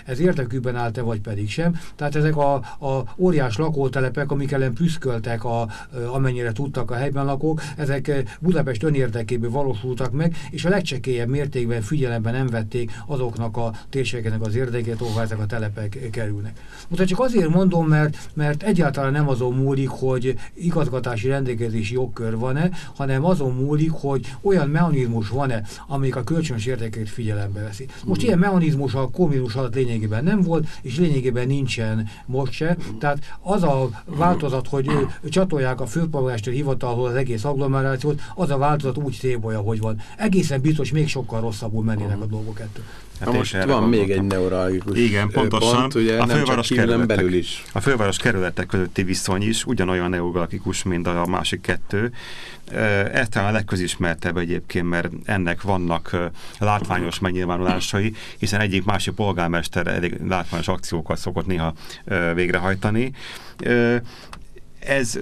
ez érdekükben állt-e, vagy pedig sem. Tehát ezek a, a óriás lakótelepek, amik ellen püszköltek a, amennyire tudtak a helyben lakók, ezek Budapest önérdekéből valósultak meg, és a legcsekélyebb mértékben figyelembe nem vették azoknak a térségeknek az érdekét, ahol ezek a telepek kerülnek. Most csak azért mondom, mert, mert egyáltalán nem azon múlik, hogy igazgatási rendelkezési jogkör van-e, hanem azon múlik, hogy olyan mechanizmus van-e, amelyik a kölcsönös érdekeket figyelembe veszi. Most mm. ilyen mechanizmus a kommunizmus alatt lényegében nem volt, és lényegében nincsen most se. Tehát az a változat, hogy csatolják a főpolgármester hivatalhoz az egész agglomerációt, az a változat úgy szébolja, hogy van. Egészen biztos még sokkal rosszabbul mennének a dolgok ettől. Hát Na most van gondoltam. még egy neuralgikus Igen, pontosan. Pont, ugye, a főváros kerületek, belül is. A főváros kerületek közötti viszony is ugyanolyan neuralgikus, mint a másik kettő. Ez talán a legközismertebb egyébként, mert ennek vannak látványos megnyilvánulásai, hiszen egyik másik polgármester elég látványos akciókat szokott néha végrehajtani ez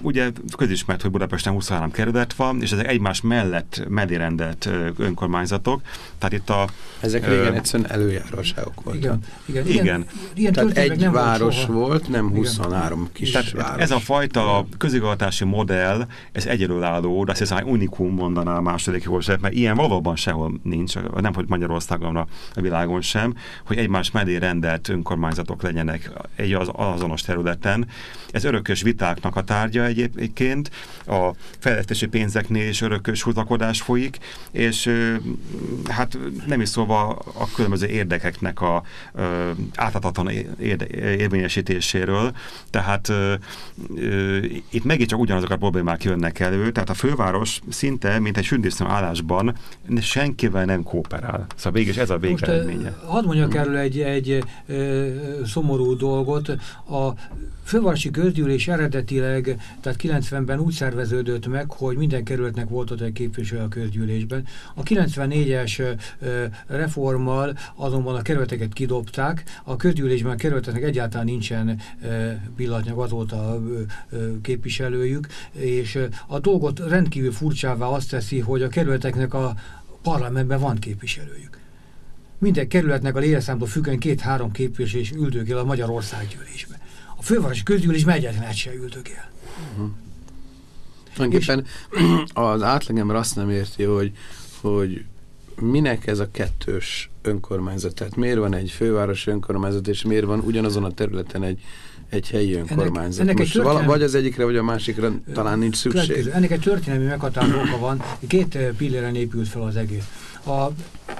ugye közismert, hogy Budapesten 23 kerület van, és ezek egymás mellett mellé rendelt önkormányzatok. Tehát itt a... Ezek régen egyszerűen előjáróságok voltak. Igen. igen. igen. Ilyen, ilyen Tehát egy nem város volt, volt, nem 23 igen. kis Tehát város. Ez a fajta közigazgatási modell, ez egyedülálló, de ez egy unikum mondaná a második József, mert ilyen valóban sehol nincs, nem hogy Magyarországon a, a világon sem, hogy egymás mellé rendelt önkormányzatok legyenek egy az, azonos területen. Ez örökös vita vitáknak a tárgya egyébként, a fejlesztési pénzeknél is örökös húzakodás folyik, és hát nem is szóval a különböző érdekeknek a átadhatatlan érvényesítéséről, tehát itt megint csak ugyanazok a problémák jönnek elő, tehát a főváros szinte, mint egy sündésznő állásban senkivel nem kooperál. Szóval végig ez a végeredménye. Hadd mondjak erről egy, egy, egy szomorú dolgot. A fővárosi közgyűlés eredetileg, tehát 90-ben úgy szerveződött meg, hogy minden kerületnek volt ott egy képviselő a közgyűlésben. A 94-es reformmal azonban a kerületeket kidobták, a közgyűlésben a kerületeknek egyáltalán nincsen pillanatnyilag azóta képviselőjük, és a dolgot rendkívül furcsává azt teszi, hogy a kerületeknek a parlamentben van képviselőjük. Minden kerületnek a léleszámtól függően két-három képviselő is üldögél a Magyarország gyűlésbe a fővárosi közgyűlés egyetlen se üldögél. Uh -huh. az átlagember azt nem érti, hogy, hogy minek ez a kettős önkormányzat? Tehát miért van egy fővárosi önkormányzat, és miért van ugyanazon a területen egy, egy helyi önkormányzat? Ennek, ennek Most egy történelmi... Vagy az egyikre, vagy a másikra talán nincs szükség. Következő. Ennek egy történelmi meghatározóka van, két pilléren épült fel az egész. A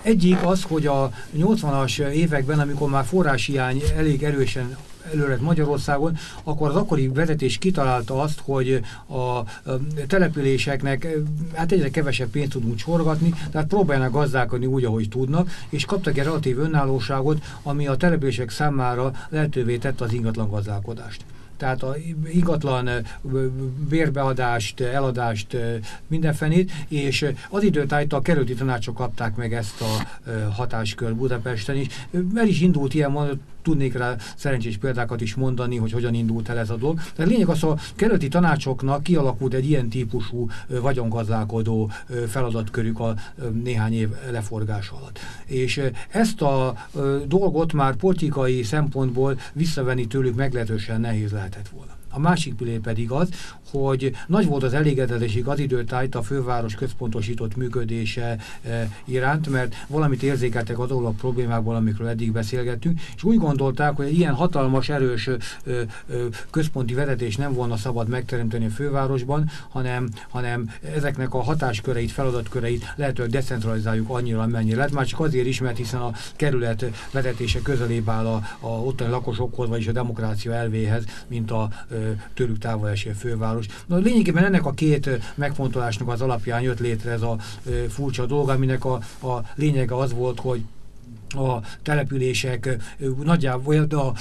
egyik az, hogy a 80-as években, amikor már forráshiány elég erősen előre Magyarországon, akkor az akkori vezetés kitalálta azt, hogy a településeknek hát egyre kevesebb pénzt tudunk csorgatni, tehát próbálnak gazdálkodni úgy, ahogy tudnak, és kaptak egy relatív önállóságot, ami a települések számára lehetővé tette az ingatlan gazdálkodást tehát a ingatlan bérbeadást, eladást, mindenfenét, és az időtájt a kerületi tanácsok kapták meg ezt a hatáskör Budapesten is. El is indult ilyen, tudnék rá szerencsés példákat is mondani, hogy hogyan indult el ez a dolog. Tehát lényeg az, a kerületi tanácsoknak kialakult egy ilyen típusú vagyongazdálkodó feladatkörük a néhány év leforgása alatt. És ezt a dolgot már politikai szempontból visszavenni tőlük meglehetősen nehéz lehetett volna. A másik pillér pedig az, hogy nagy volt az elégedettség az időtájt a főváros központosított működése e, iránt, mert valamit érzékeltek az a problémákból, amikről eddig beszélgettünk, és úgy gondolták, hogy ilyen hatalmas, erős ö, ö, központi vezetés nem volna szabad megteremteni a fővárosban, hanem, hanem ezeknek a hatásköreit, feladatköreit lehetőleg decentralizáljuk annyira, amennyire lehet, már csak azért is, mert hiszen a kerület vezetése közelébb áll a, a ottani lakosokhoz, vagyis a demokrácia elvéhez, mint a ö, tőlük távol eső főváros. Na, lényegében ennek a két megfontolásnak az alapján jött létre ez a furcsa dolog, aminek a, a lényege az volt, hogy a települések nagyjából, a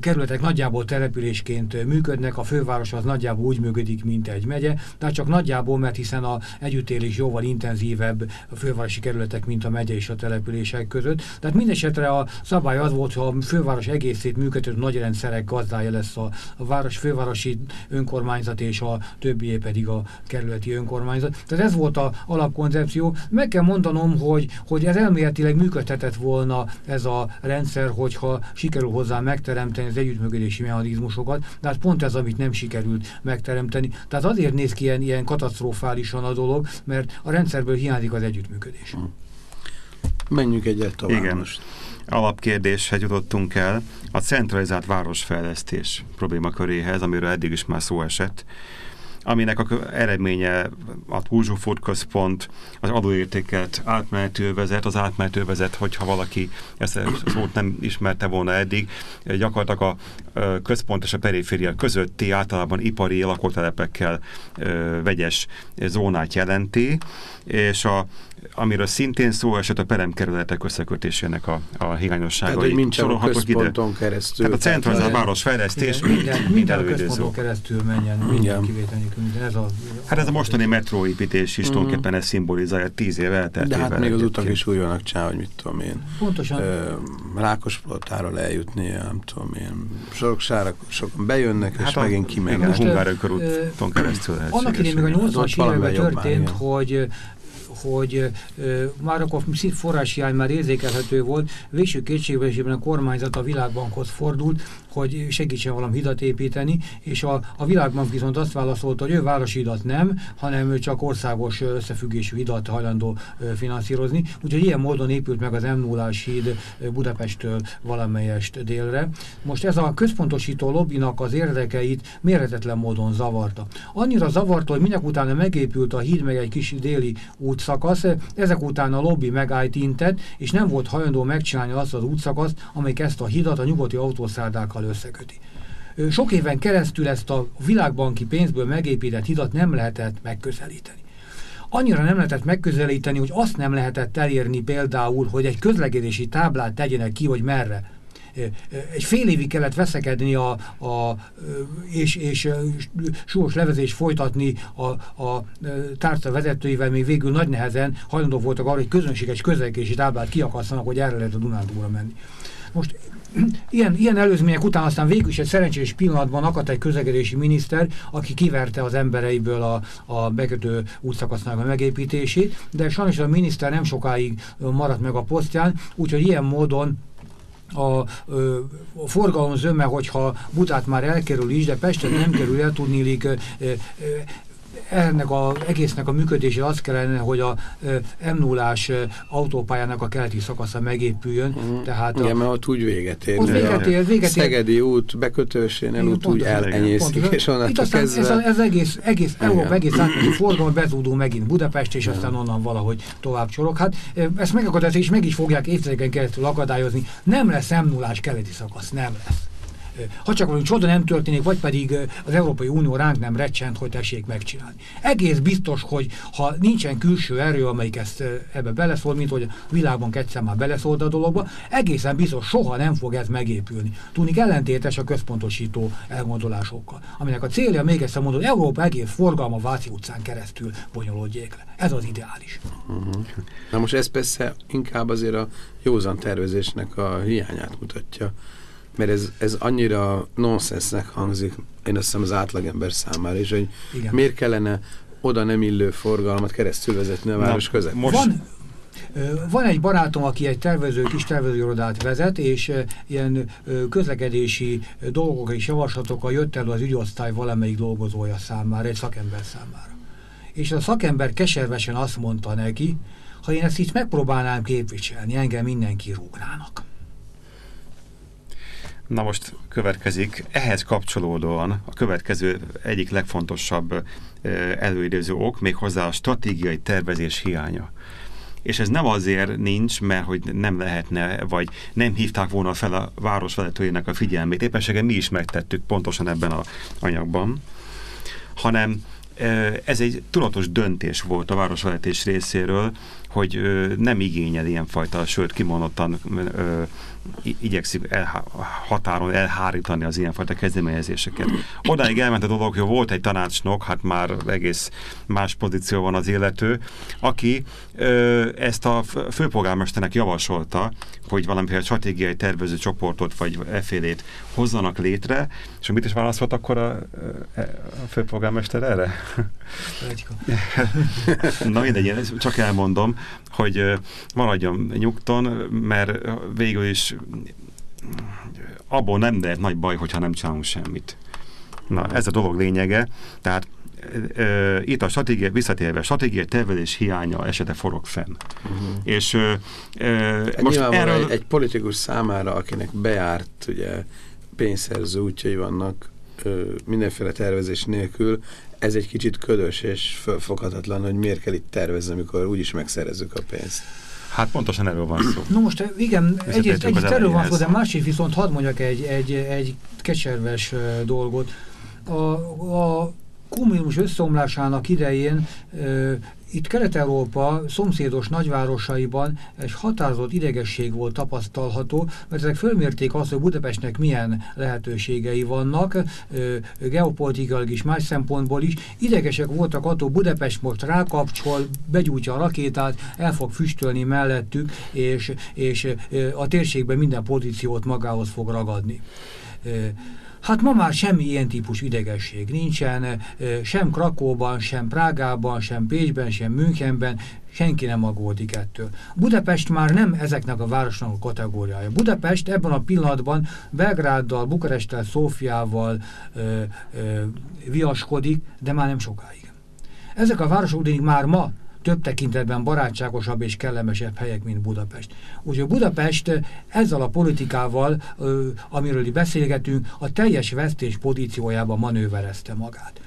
kerületek nagyjából településként működnek, a főváros az nagyjából úgy működik, mint egy megye, de csak nagyjából, mert hiszen a együttélés jóval intenzívebb a fővárosi kerületek, mint a megye és a települések között. Tehát mindesetre a szabály az volt, hogy a főváros egészét működő nagy rendszerek gazdája lesz a, a város fővárosi önkormányzat, és a többié pedig a kerületi önkormányzat. Tehát ez volt a alapkoncepció. Meg kell mondanom, hogy, hogy ez elméletileg működhetett volt volna ez a rendszer, hogyha sikerül hozzá megteremteni az együttműködési mechanizmusokat, de hát pont ez, amit nem sikerült megteremteni. Tehát azért néz ki ilyen, ilyen katasztrofálisan a dolog, mert a rendszerből hiányzik az együttműködés. Hm. Menjünk egyet tovább Igen. most. Alapkérdéshez jutottunk el a centralizált városfejlesztés problémaköréhez, amiről eddig is már szó esett. Aminek a eredménye a Puzsufurt központ, az adóértéket átmenetővezet, az átmenetővezet, hogyha valaki ezt a szót nem ismerte volna eddig, gyakorlatilag a központ és a periféria közötti általában ipari lakótelepekkel vegyes zónát jelenti, és a amiről szintén szó esett a peremkerületek összekötésének a, a hiányossága. Tehát, hogy mind csak a központon ide. keresztül. Tehát a centralizált városfejlesztés minden, minden, minden a központon keresztül menjen, minden kivétel Ez a, hát ez a mostani metróépítés is mm. tulajdonképpen ez szimbolizálja, tíz év elteltével. De hát még az utak is úgy vannak csá, hogy mit tudom én. Pontosan. Ö, Rákospalotáról eljutni, nem tudom én. Sok sárak, sokan bejönnek, hát és a, megint kimegynek. A Hungárai körúton keresztül. Annak idén még a 80-as években történt, hogy hogy Márokov forráshiány már érzékelhető volt, végső kétségbeesésben a kormányzat a világbankhoz fordult, hogy segítsen valami hidat építeni, és a, a világbank viszont azt válaszolta, hogy ő városi hidat nem, hanem ő csak országos összefüggésű hidat hajlandó finanszírozni. Úgyhogy ilyen módon épült meg az m 0 híd Budapesttől valamelyest délre. Most ez a központosító lobbinak az érdekeit mérhetetlen módon zavarta. Annyira zavarta, hogy minek utána megépült a híd meg egy kis déli útszakasz, ezek után a lobby megállt intet, és nem volt hajlandó megcsinálni azt az útszakaszt, amelyik ezt a hidat a nyugati autószárdákkal összeköti. Sok éven keresztül ezt a világbanki pénzből megépített hidat nem lehetett megközelíteni. Annyira nem lehetett megközelíteni, hogy azt nem lehetett elérni például, hogy egy közlekedési táblát tegyenek ki, hogy merre egy fél évig kellett veszekedni a, a, és, és súlyos levezés folytatni a, a tárca vezetőivel, még végül nagy nehezen hajlandó voltak arra, hogy közönséges közlekedési táblát kiakasszanak, hogy erre lehet a Dunántúra menni. Most ilyen, ilyen előzmények után aztán végül is egy szerencsés pillanatban akadt egy közlekedési miniszter, aki kiverte az embereiből a, a bekötő útszakasznak a megépítését, de sajnos a miniszter nem sokáig maradt meg a posztján, úgyhogy ilyen módon a, a forgalom zöme, hogyha Budát már elkerül is, de Pestet nem kerül el, tudnélik ennek az egésznek a működése az kellene, hogy a m 0 autópályának a keleti szakasza megépüljön. Mm. Tehát Igen, a, mert ott úgy véget ér. Ott véget ér, véget ér. Szegedi út bekötősénél ott úgy elenyészik, és onnantól kezdve... Ez, ez egész, egész Európa egész átmeneti forgalom bezúdul megint Budapest, és aztán onnan valahogy tovább csorog. Hát ezt megakadályozni, és meg is fogják évtizedeken keresztül akadályozni. Nem lesz m 0 keleti szakasz, nem lesz ha csak valami csoda nem történik, vagy pedig az Európai Unió ránk nem recsent, hogy tessék megcsinálni. Egész biztos, hogy ha nincsen külső erő, amelyik ezt ebbe beleszól, mint hogy a világban egyszer már beleszólt a dologba, egészen biztos soha nem fog ez megépülni. Tudni ellentétes a központosító elgondolásokkal, aminek a célja még egyszer mondom, hogy Európa egész forgalma Váci utcán keresztül bonyolódjék le. Ez az ideális. Uh mhm. -huh. Na most ez persze inkább azért a józan tervezésnek a hiányát mutatja mert ez, ez annyira nonsensnek hangzik, én azt hiszem az átlagember számára is, hogy Igen. miért kellene oda nem illő forgalmat keresztül vezetni a város között. Most... Van, van egy barátom, aki egy tervező, kis tervezőirodát vezet, és ilyen közlekedési dolgok és javaslatokkal jött el az ügyosztály valamelyik dolgozója számára, egy szakember számára. És a szakember keservesen azt mondta neki, ha én ezt itt megpróbálnám képviselni, engem mindenki rúgnának. Na most következik ehhez kapcsolódóan a következő egyik legfontosabb előidéző ok, méghozzá a stratégiai tervezés hiánya. És ez nem azért nincs, mert hogy nem lehetne, vagy nem hívták volna fel a városvezetőjének a figyelmét. Éppenséggel mi is megtettük pontosan ebben a anyagban, hanem ez egy tudatos döntés volt a városvezetés részéről, hogy nem igényel ilyenfajta, sőt kimondottan igyekszik el, határon elhárítani az ilyenfajta kezdeményezéseket. Odáig elment a dolog, hogy volt egy tanácsnok, hát már egész más pozíció van az illető, aki ö, ezt a főpolgármesternek javasolta, hogy valamiféle stratégiai tervező csoportot vagy effélét hozzanak létre, és mit is válaszolt akkor a, a főpolgármester erre? Na mindegy, csak elmondom, hogy maradjon nyugton, mert végül is abból nem lehet nagy baj, hogyha nem csinálunk semmit. Na, ez a dolog lényege. Tehát e, itt a stratégia, visszatérve, a stratégiai tervezés hiánya esete forog fenn. Uh-huh. És e, most erről... Egy, egy politikus számára, akinek bejárt ugye, pénzszerző útjai vannak, mindenféle tervezés nélkül, ez egy kicsit ködös és fölfoghatatlan, hogy miért kell itt tervezni, amikor úgyis megszerezzük a pénzt. Hát pontosan erről van szó. No most igen, egyrészt, egyrészt erről van szó, de másrészt viszont hadd mondjak egy, egy, egy keserves uh, dolgot. A, a kommunizmus összeomlásának idején uh, itt Kelet-Európa szomszédos nagyvárosaiban egy határozott idegesség volt tapasztalható, mert ezek fölmérték azt, hogy Budapestnek milyen lehetőségei vannak, geopolitikailag is, más szempontból is. Idegesek voltak attól, Budapest most rákapcsol, begyújtja a rakétát, el fog füstölni mellettük, és, és a térségben minden pozíciót magához fog ragadni. Hát ma már semmi ilyen típus idegesség nincsen, sem Krakóban, sem Prágában, sem Pécsben, sem Münchenben, senki nem aggódik ettől. Budapest már nem ezeknek a városnak a kategóriája. Budapest ebben a pillanatban Belgráddal, Bukaresttel, Szófiával ö, ö, viaskodik, de már nem sokáig. Ezek a városok már ma több tekintetben barátságosabb és kellemesebb helyek, mint Budapest. Úgyhogy Budapest ezzel a politikával, amiről beszélgetünk, a teljes vesztés pozíciójában manőverezte magát.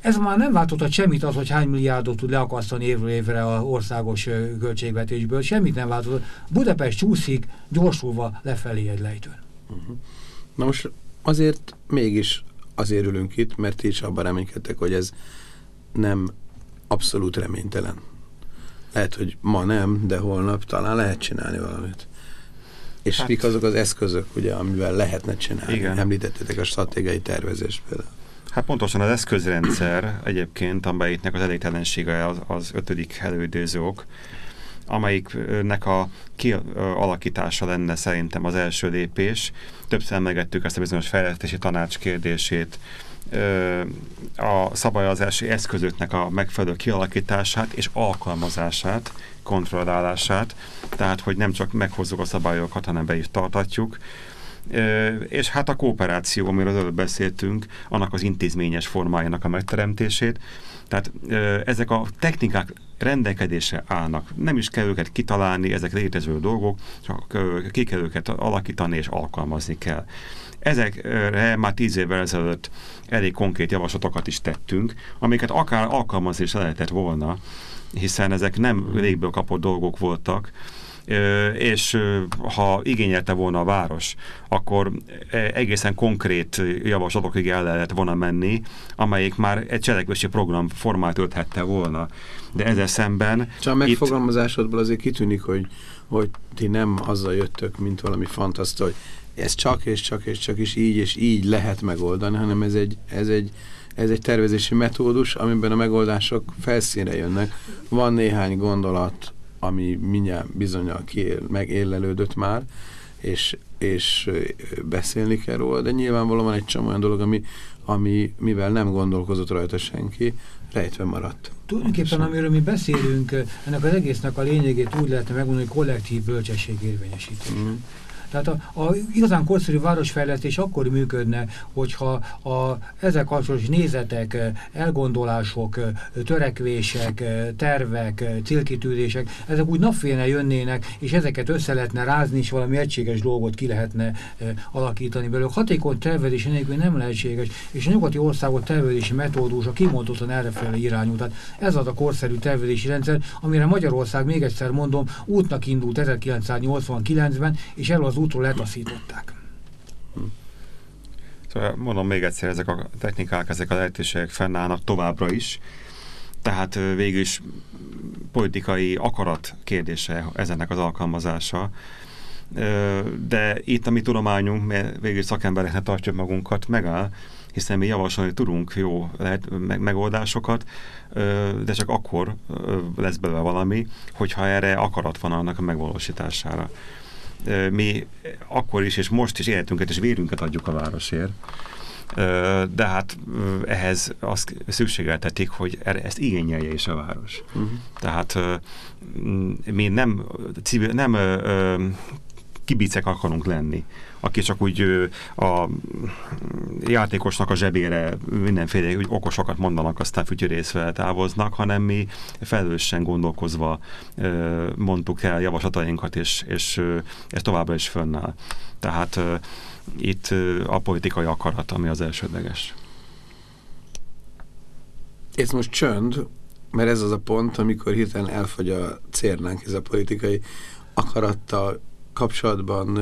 Ez már nem változtat semmit az, hogy hány milliárdot tud leakasztani évről évre a országos költségvetésből, semmit nem változott. Budapest csúszik, gyorsulva lefelé egy lejtőn. Mhm. Na most azért mégis azért ülünk itt, mert ti is abban reménykedtek, hogy ez nem abszolút reménytelen. Lehet, hogy ma nem, de holnap talán lehet csinálni valamit. És hát, mik azok az eszközök, ugye, amivel lehetne csinálni? Igen. Említettétek a stratégiai tervezést például. Hát pontosan az eszközrendszer egyébként, amelyiknek az elégtelensége az, az ötödik előidéző ok, amelyiknek a kialakítása lenne szerintem az első lépés. Többször emlegettük ezt a bizonyos fejlesztési tanács kérdését, a szabályozási eszközöknek a megfelelő kialakítását és alkalmazását, kontrollálását, tehát hogy nem csak meghozzuk a szabályokat, hanem be is tartatjuk, és hát a kooperáció, amiről előbb beszéltünk, annak az intézményes formájának a megteremtését. Tehát ezek a technikák rendelkedése állnak. Nem is kell őket kitalálni, ezek létező dolgok, csak ki kell őket alakítani és alkalmazni kell. Ezekre már tíz évvel ezelőtt elég konkrét javaslatokat is tettünk, amiket akár alkalmazni is lehetett volna, hiszen ezek nem légből kapott dolgok voltak, és ha igényelte volna a város, akkor egészen konkrét javaslatokig el lehet volna menni, amelyik már egy cselekvési program formát ölthette volna. De ezzel szemben... Csak a megfogalmazásodból azért kitűnik, hogy, hogy ti nem azzal jöttök, mint valami fantasztó, hogy ez csak és csak és csak is így és így lehet megoldani, hanem ez egy, ez egy, ez egy tervezési metódus, amiben a megoldások felszínre jönnek. Van néhány gondolat, ami mindjárt bizonyal kiél, megélelődött már, és, és beszélni kell róla, de nyilvánvalóan van egy csomó olyan dolog, ami, ami mivel nem gondolkozott rajta senki, rejtve maradt. Tulajdonképpen, amiről mi beszélünk, ennek az egésznek a lényegét úgy lehetne megmondani, hogy kollektív bölcsesség érvényesítés. Mm. Tehát a, a igazán korszerű városfejlesztés akkor működne, hogyha a, ezek kapcsolatos nézetek, elgondolások, törekvések, tervek, célkitűzések, ezek úgy napfélne jönnének, és ezeket össze lehetne rázni, és valami egységes dolgot ki lehetne e, alakítani belőle. Hatékony tervezés nélkül nem lehetséges, és a nyugati országok tervezési metódusa kimondottan errefelé irányú. Tehát ez az a korszerű tervezési rendszer, amire Magyarország, még egyszer mondom, útnak indult 1989-ben, és erről az útról letaszították. Szóval mondom még egyszer, ezek a technikák, ezek a lehetőségek fennállnak továbbra is. Tehát végül is politikai akarat kérdése ezennek az alkalmazása. De itt a mi tudományunk, mert végül szakembereknek tartjuk magunkat, megáll, hiszen mi javasolni tudunk jó lehet, meg, megoldásokat, de csak akkor lesz belőle valami, hogyha erre akarat van annak a megvalósítására mi akkor is, és most is életünket és vérünket adjuk a városért, de hát ehhez azt szükségeltetik, hogy ezt igényelje is a város. Uh -huh. Tehát mi nem, civil, nem kibicek akarunk lenni, aki csak úgy a játékosnak a zsebére mindenféle úgy okosokat mondanak, aztán fütyörészve távoznak, hanem mi felelősen gondolkozva mondtuk el javaslatainkat, és, és ez továbbra is fönnáll. Tehát itt a politikai akarat, ami az elsődleges. Ez most csönd, mert ez az a pont, amikor hirtelen elfogy a cérnánk, ez a politikai akarattal kapcsolatban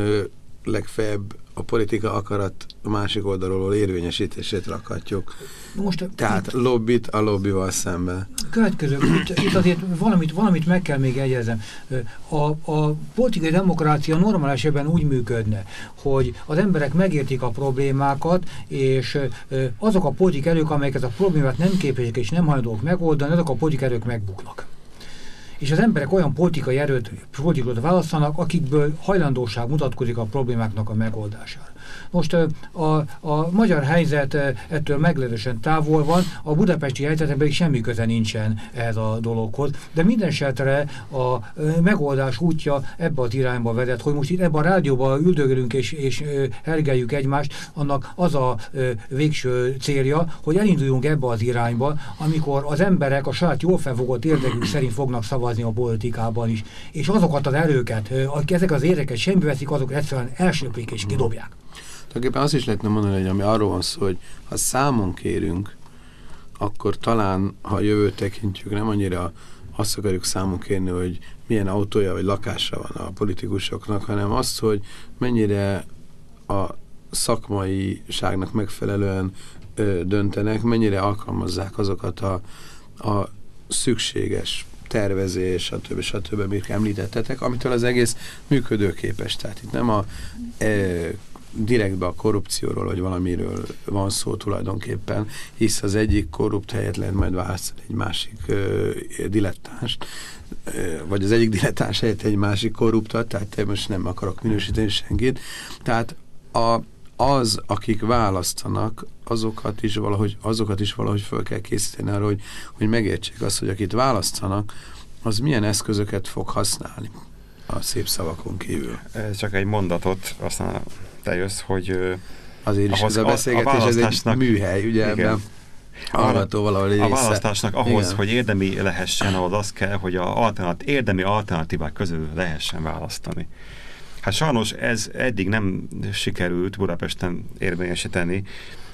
legfeljebb a politika akarat a másik oldalról érvényesítését rakhatjuk. Most, Tehát itt, lobbit a lobbival szemben. Következő, itt, itt azért valamit, valamit meg kell még egyezem. A, a politikai demokrácia normál esetben úgy működne, hogy az emberek megértik a problémákat, és azok a politikai erők, amelyek ez a problémát nem képesek és nem hajlandók megoldani, azok a politikai erők megbuknak és az emberek olyan politikai erőt, politikot választanak, akikből hajlandóság mutatkozik a problémáknak a megoldására. Most a, a magyar helyzet ettől meglehetősen távol van, a budapesti helyzetben pedig semmi köze nincsen ez a dologhoz, de minden esetre a megoldás útja ebbe az irányba vezet, hogy most itt ebbe a rádióba üldögölünk és, és hergeljük egymást, annak az a végső célja, hogy elinduljunk ebbe az irányba, amikor az emberek a saját jól felfogott érdekük szerint fognak szavazni a politikában is, és azokat az erőket, akik ezek az érdeket semmi veszik, azok egyszerűen elsöpik és kidobják. Tulajdonképpen azt is lehetne mondani, hogy ami arról van szó, hogy ha számon kérünk, akkor talán, ha jövőt tekintjük, nem annyira azt akarjuk számon kérni, hogy milyen autója vagy lakása van a politikusoknak, hanem azt, hogy mennyire a szakmaiságnak megfelelően ö, döntenek, mennyire alkalmazzák azokat a, a szükséges tervezés, stb. stb. amit említettetek, amitől az egész működőképes. Tehát itt nem a e, direktbe a korrupcióról, vagy valamiről van szó tulajdonképpen, hisz az egyik korrupt helyet lehet majd választani egy másik ö, dilettást, ö, vagy az egyik dilettáns helyett egy másik korruptat, tehát most nem akarok minősíteni senkit. Tehát a, az, akik választanak, azokat is valahogy, azokat is valahogy fel kell készíteni arra, hogy, hogy megértsék azt, hogy akit választanak, az milyen eszközöket fog használni a szép szavakon kívül. Csak egy mondatot, aztán te jössz, hogy azért is ahhoz, ez a beszélgetés, a ez egy műhely, ugye igen. ebben hallgató valahol A választásnak ahhoz, igen. hogy érdemi lehessen, ahhoz az kell, hogy a alternat, érdemi alternatívák közül lehessen választani. Hát sajnos ez eddig nem sikerült Budapesten érvényesíteni,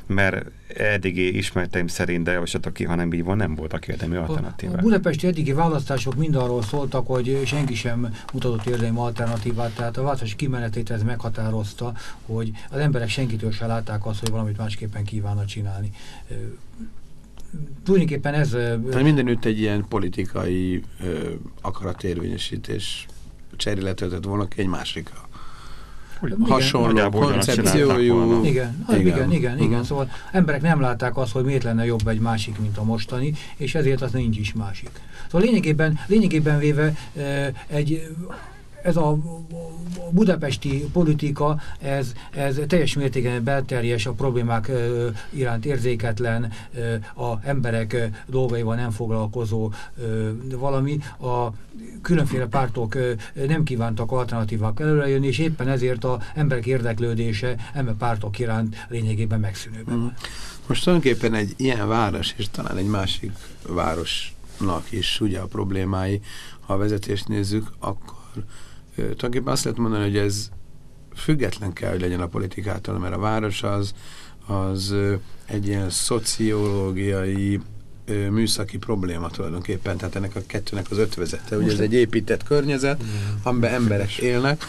mert eddigi ismerteim szerint, de javaslatok ki, ha nem így van, nem voltak érdemi alternatívák. A budapesti eddigi választások mind arról szóltak, hogy senki sem mutatott érdemi alternatívát, tehát a választási kimenetét ez meghatározta, hogy az emberek senkitől se látták azt, hogy valamit másképpen kívánna csinálni tulajdonképpen ez... Tehát mindenütt egy ilyen politikai ö, akaratérvényesítés cseréletöltött volna egy másikra hasonló koncepciójú. Igen, igen, igen, igen, igen, igen. Uh-huh. Szóval emberek nem látták azt, hogy miért lenne jobb egy másik, mint a mostani, és ezért az nincs is másik. Szóval lényegében, lényegében véve egy ez a budapesti politika, ez, ez teljes mértékben belterjes, a problémák iránt érzéketlen, a emberek dolgaival nem foglalkozó valami. A különféle pártok nem kívántak alternatívák előrejönni, és éppen ezért az emberek érdeklődése emme pártok iránt lényegében megszűnőben. Mm. Most tulajdonképpen egy ilyen város, és talán egy másik városnak is ugye a problémái, ha a vezetést nézzük, akkor tulajdonképpen azt lehet mondani, hogy ez független kell, hogy legyen a politikától, mert a város az, az egy ilyen szociológiai műszaki probléma tulajdonképpen, tehát ennek a kettőnek az ötvezete. Ugye ez egy épített környezet, amiben emberek élnek,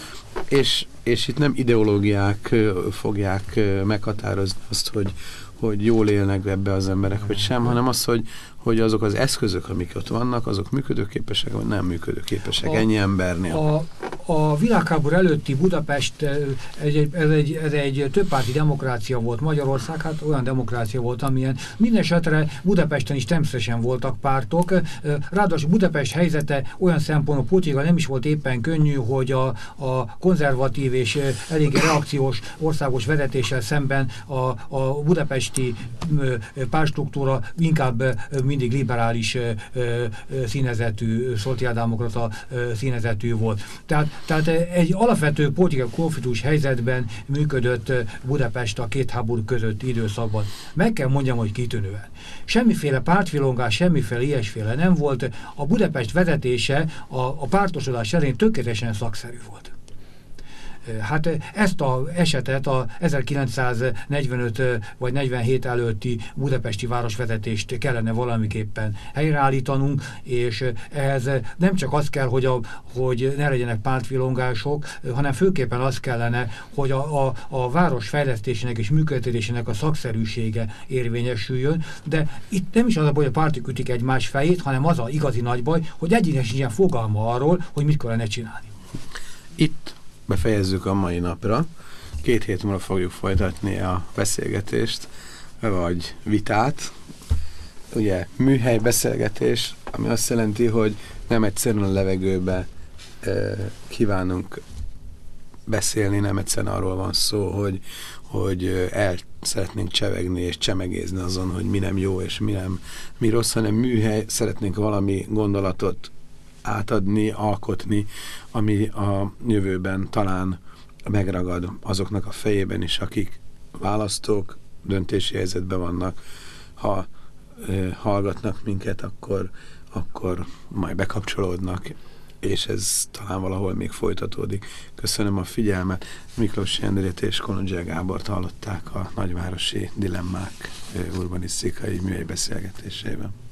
és, és itt nem ideológiák fogják meghatározni azt, hogy, hogy jól élnek ebbe az emberek, vagy sem, hanem az, hogy, hogy azok az eszközök, amik ott vannak, azok működőképesek, vagy nem működőképesek a, ennyi embernél. A, a világháború előtti Budapest, egy, ez, egy, ez egy többpárti demokrácia volt Magyarország, hát olyan demokrácia volt, amilyen minden esetre Budapesten is természetesen voltak pártok, ráadásul Budapest helyzete olyan szempontból politika nem is volt éppen könnyű, hogy a, a konzervatív és eléggé reakciós országos vezetéssel szemben a, a budapesti párstruktúra inkább mindig liberális színezetű, szociáldemokrata színezetű volt. Tehát, tehát egy alapvető politikai konfliktus helyzetben működött Budapest a két háború között időszakban. Meg kell mondjam, hogy kitűnően. Semmiféle pártfilongás, semmiféle ilyesféle nem volt. A Budapest vezetése a, a pártosodás szerint tökéletesen szakszerű volt Hát ezt az esetet a 1945 vagy 47 előtti budapesti városvezetést kellene valamiképpen helyreállítanunk, és ehhez nem csak az kell, hogy, a, hogy ne legyenek pártvilongások, hanem főképpen az kellene, hogy a, a, a város fejlesztésének és működtetésének a szakszerűsége érvényesüljön, de itt nem is az a baj, hogy a pártik ütik egymás fejét, hanem az a igazi nagy baj, hogy egyiknek sincsen fogalma arról, hogy mit kellene csinálni. Itt befejezzük a mai napra. Két hét múlva fogjuk folytatni a beszélgetést, vagy vitát. Ugye műhely beszélgetés, ami azt jelenti, hogy nem egyszerűen a levegőbe e, kívánunk beszélni, nem egyszerűen arról van szó, hogy, hogy el szeretnénk csevegni és csemegézni azon, hogy mi nem jó és mi nem mi rossz, hanem műhely, szeretnénk valami gondolatot átadni, alkotni, ami a jövőben talán megragad azoknak a fejében is, akik választók, döntési helyzetben vannak. Ha e, hallgatnak minket, akkor, akkor majd bekapcsolódnak, és ez talán valahol még folytatódik. Köszönöm a figyelmet. Miklós Jendrét és Kolondzsia Gábort hallották a nagyvárosi dilemmák urbanisztikai műhely beszélgetésében.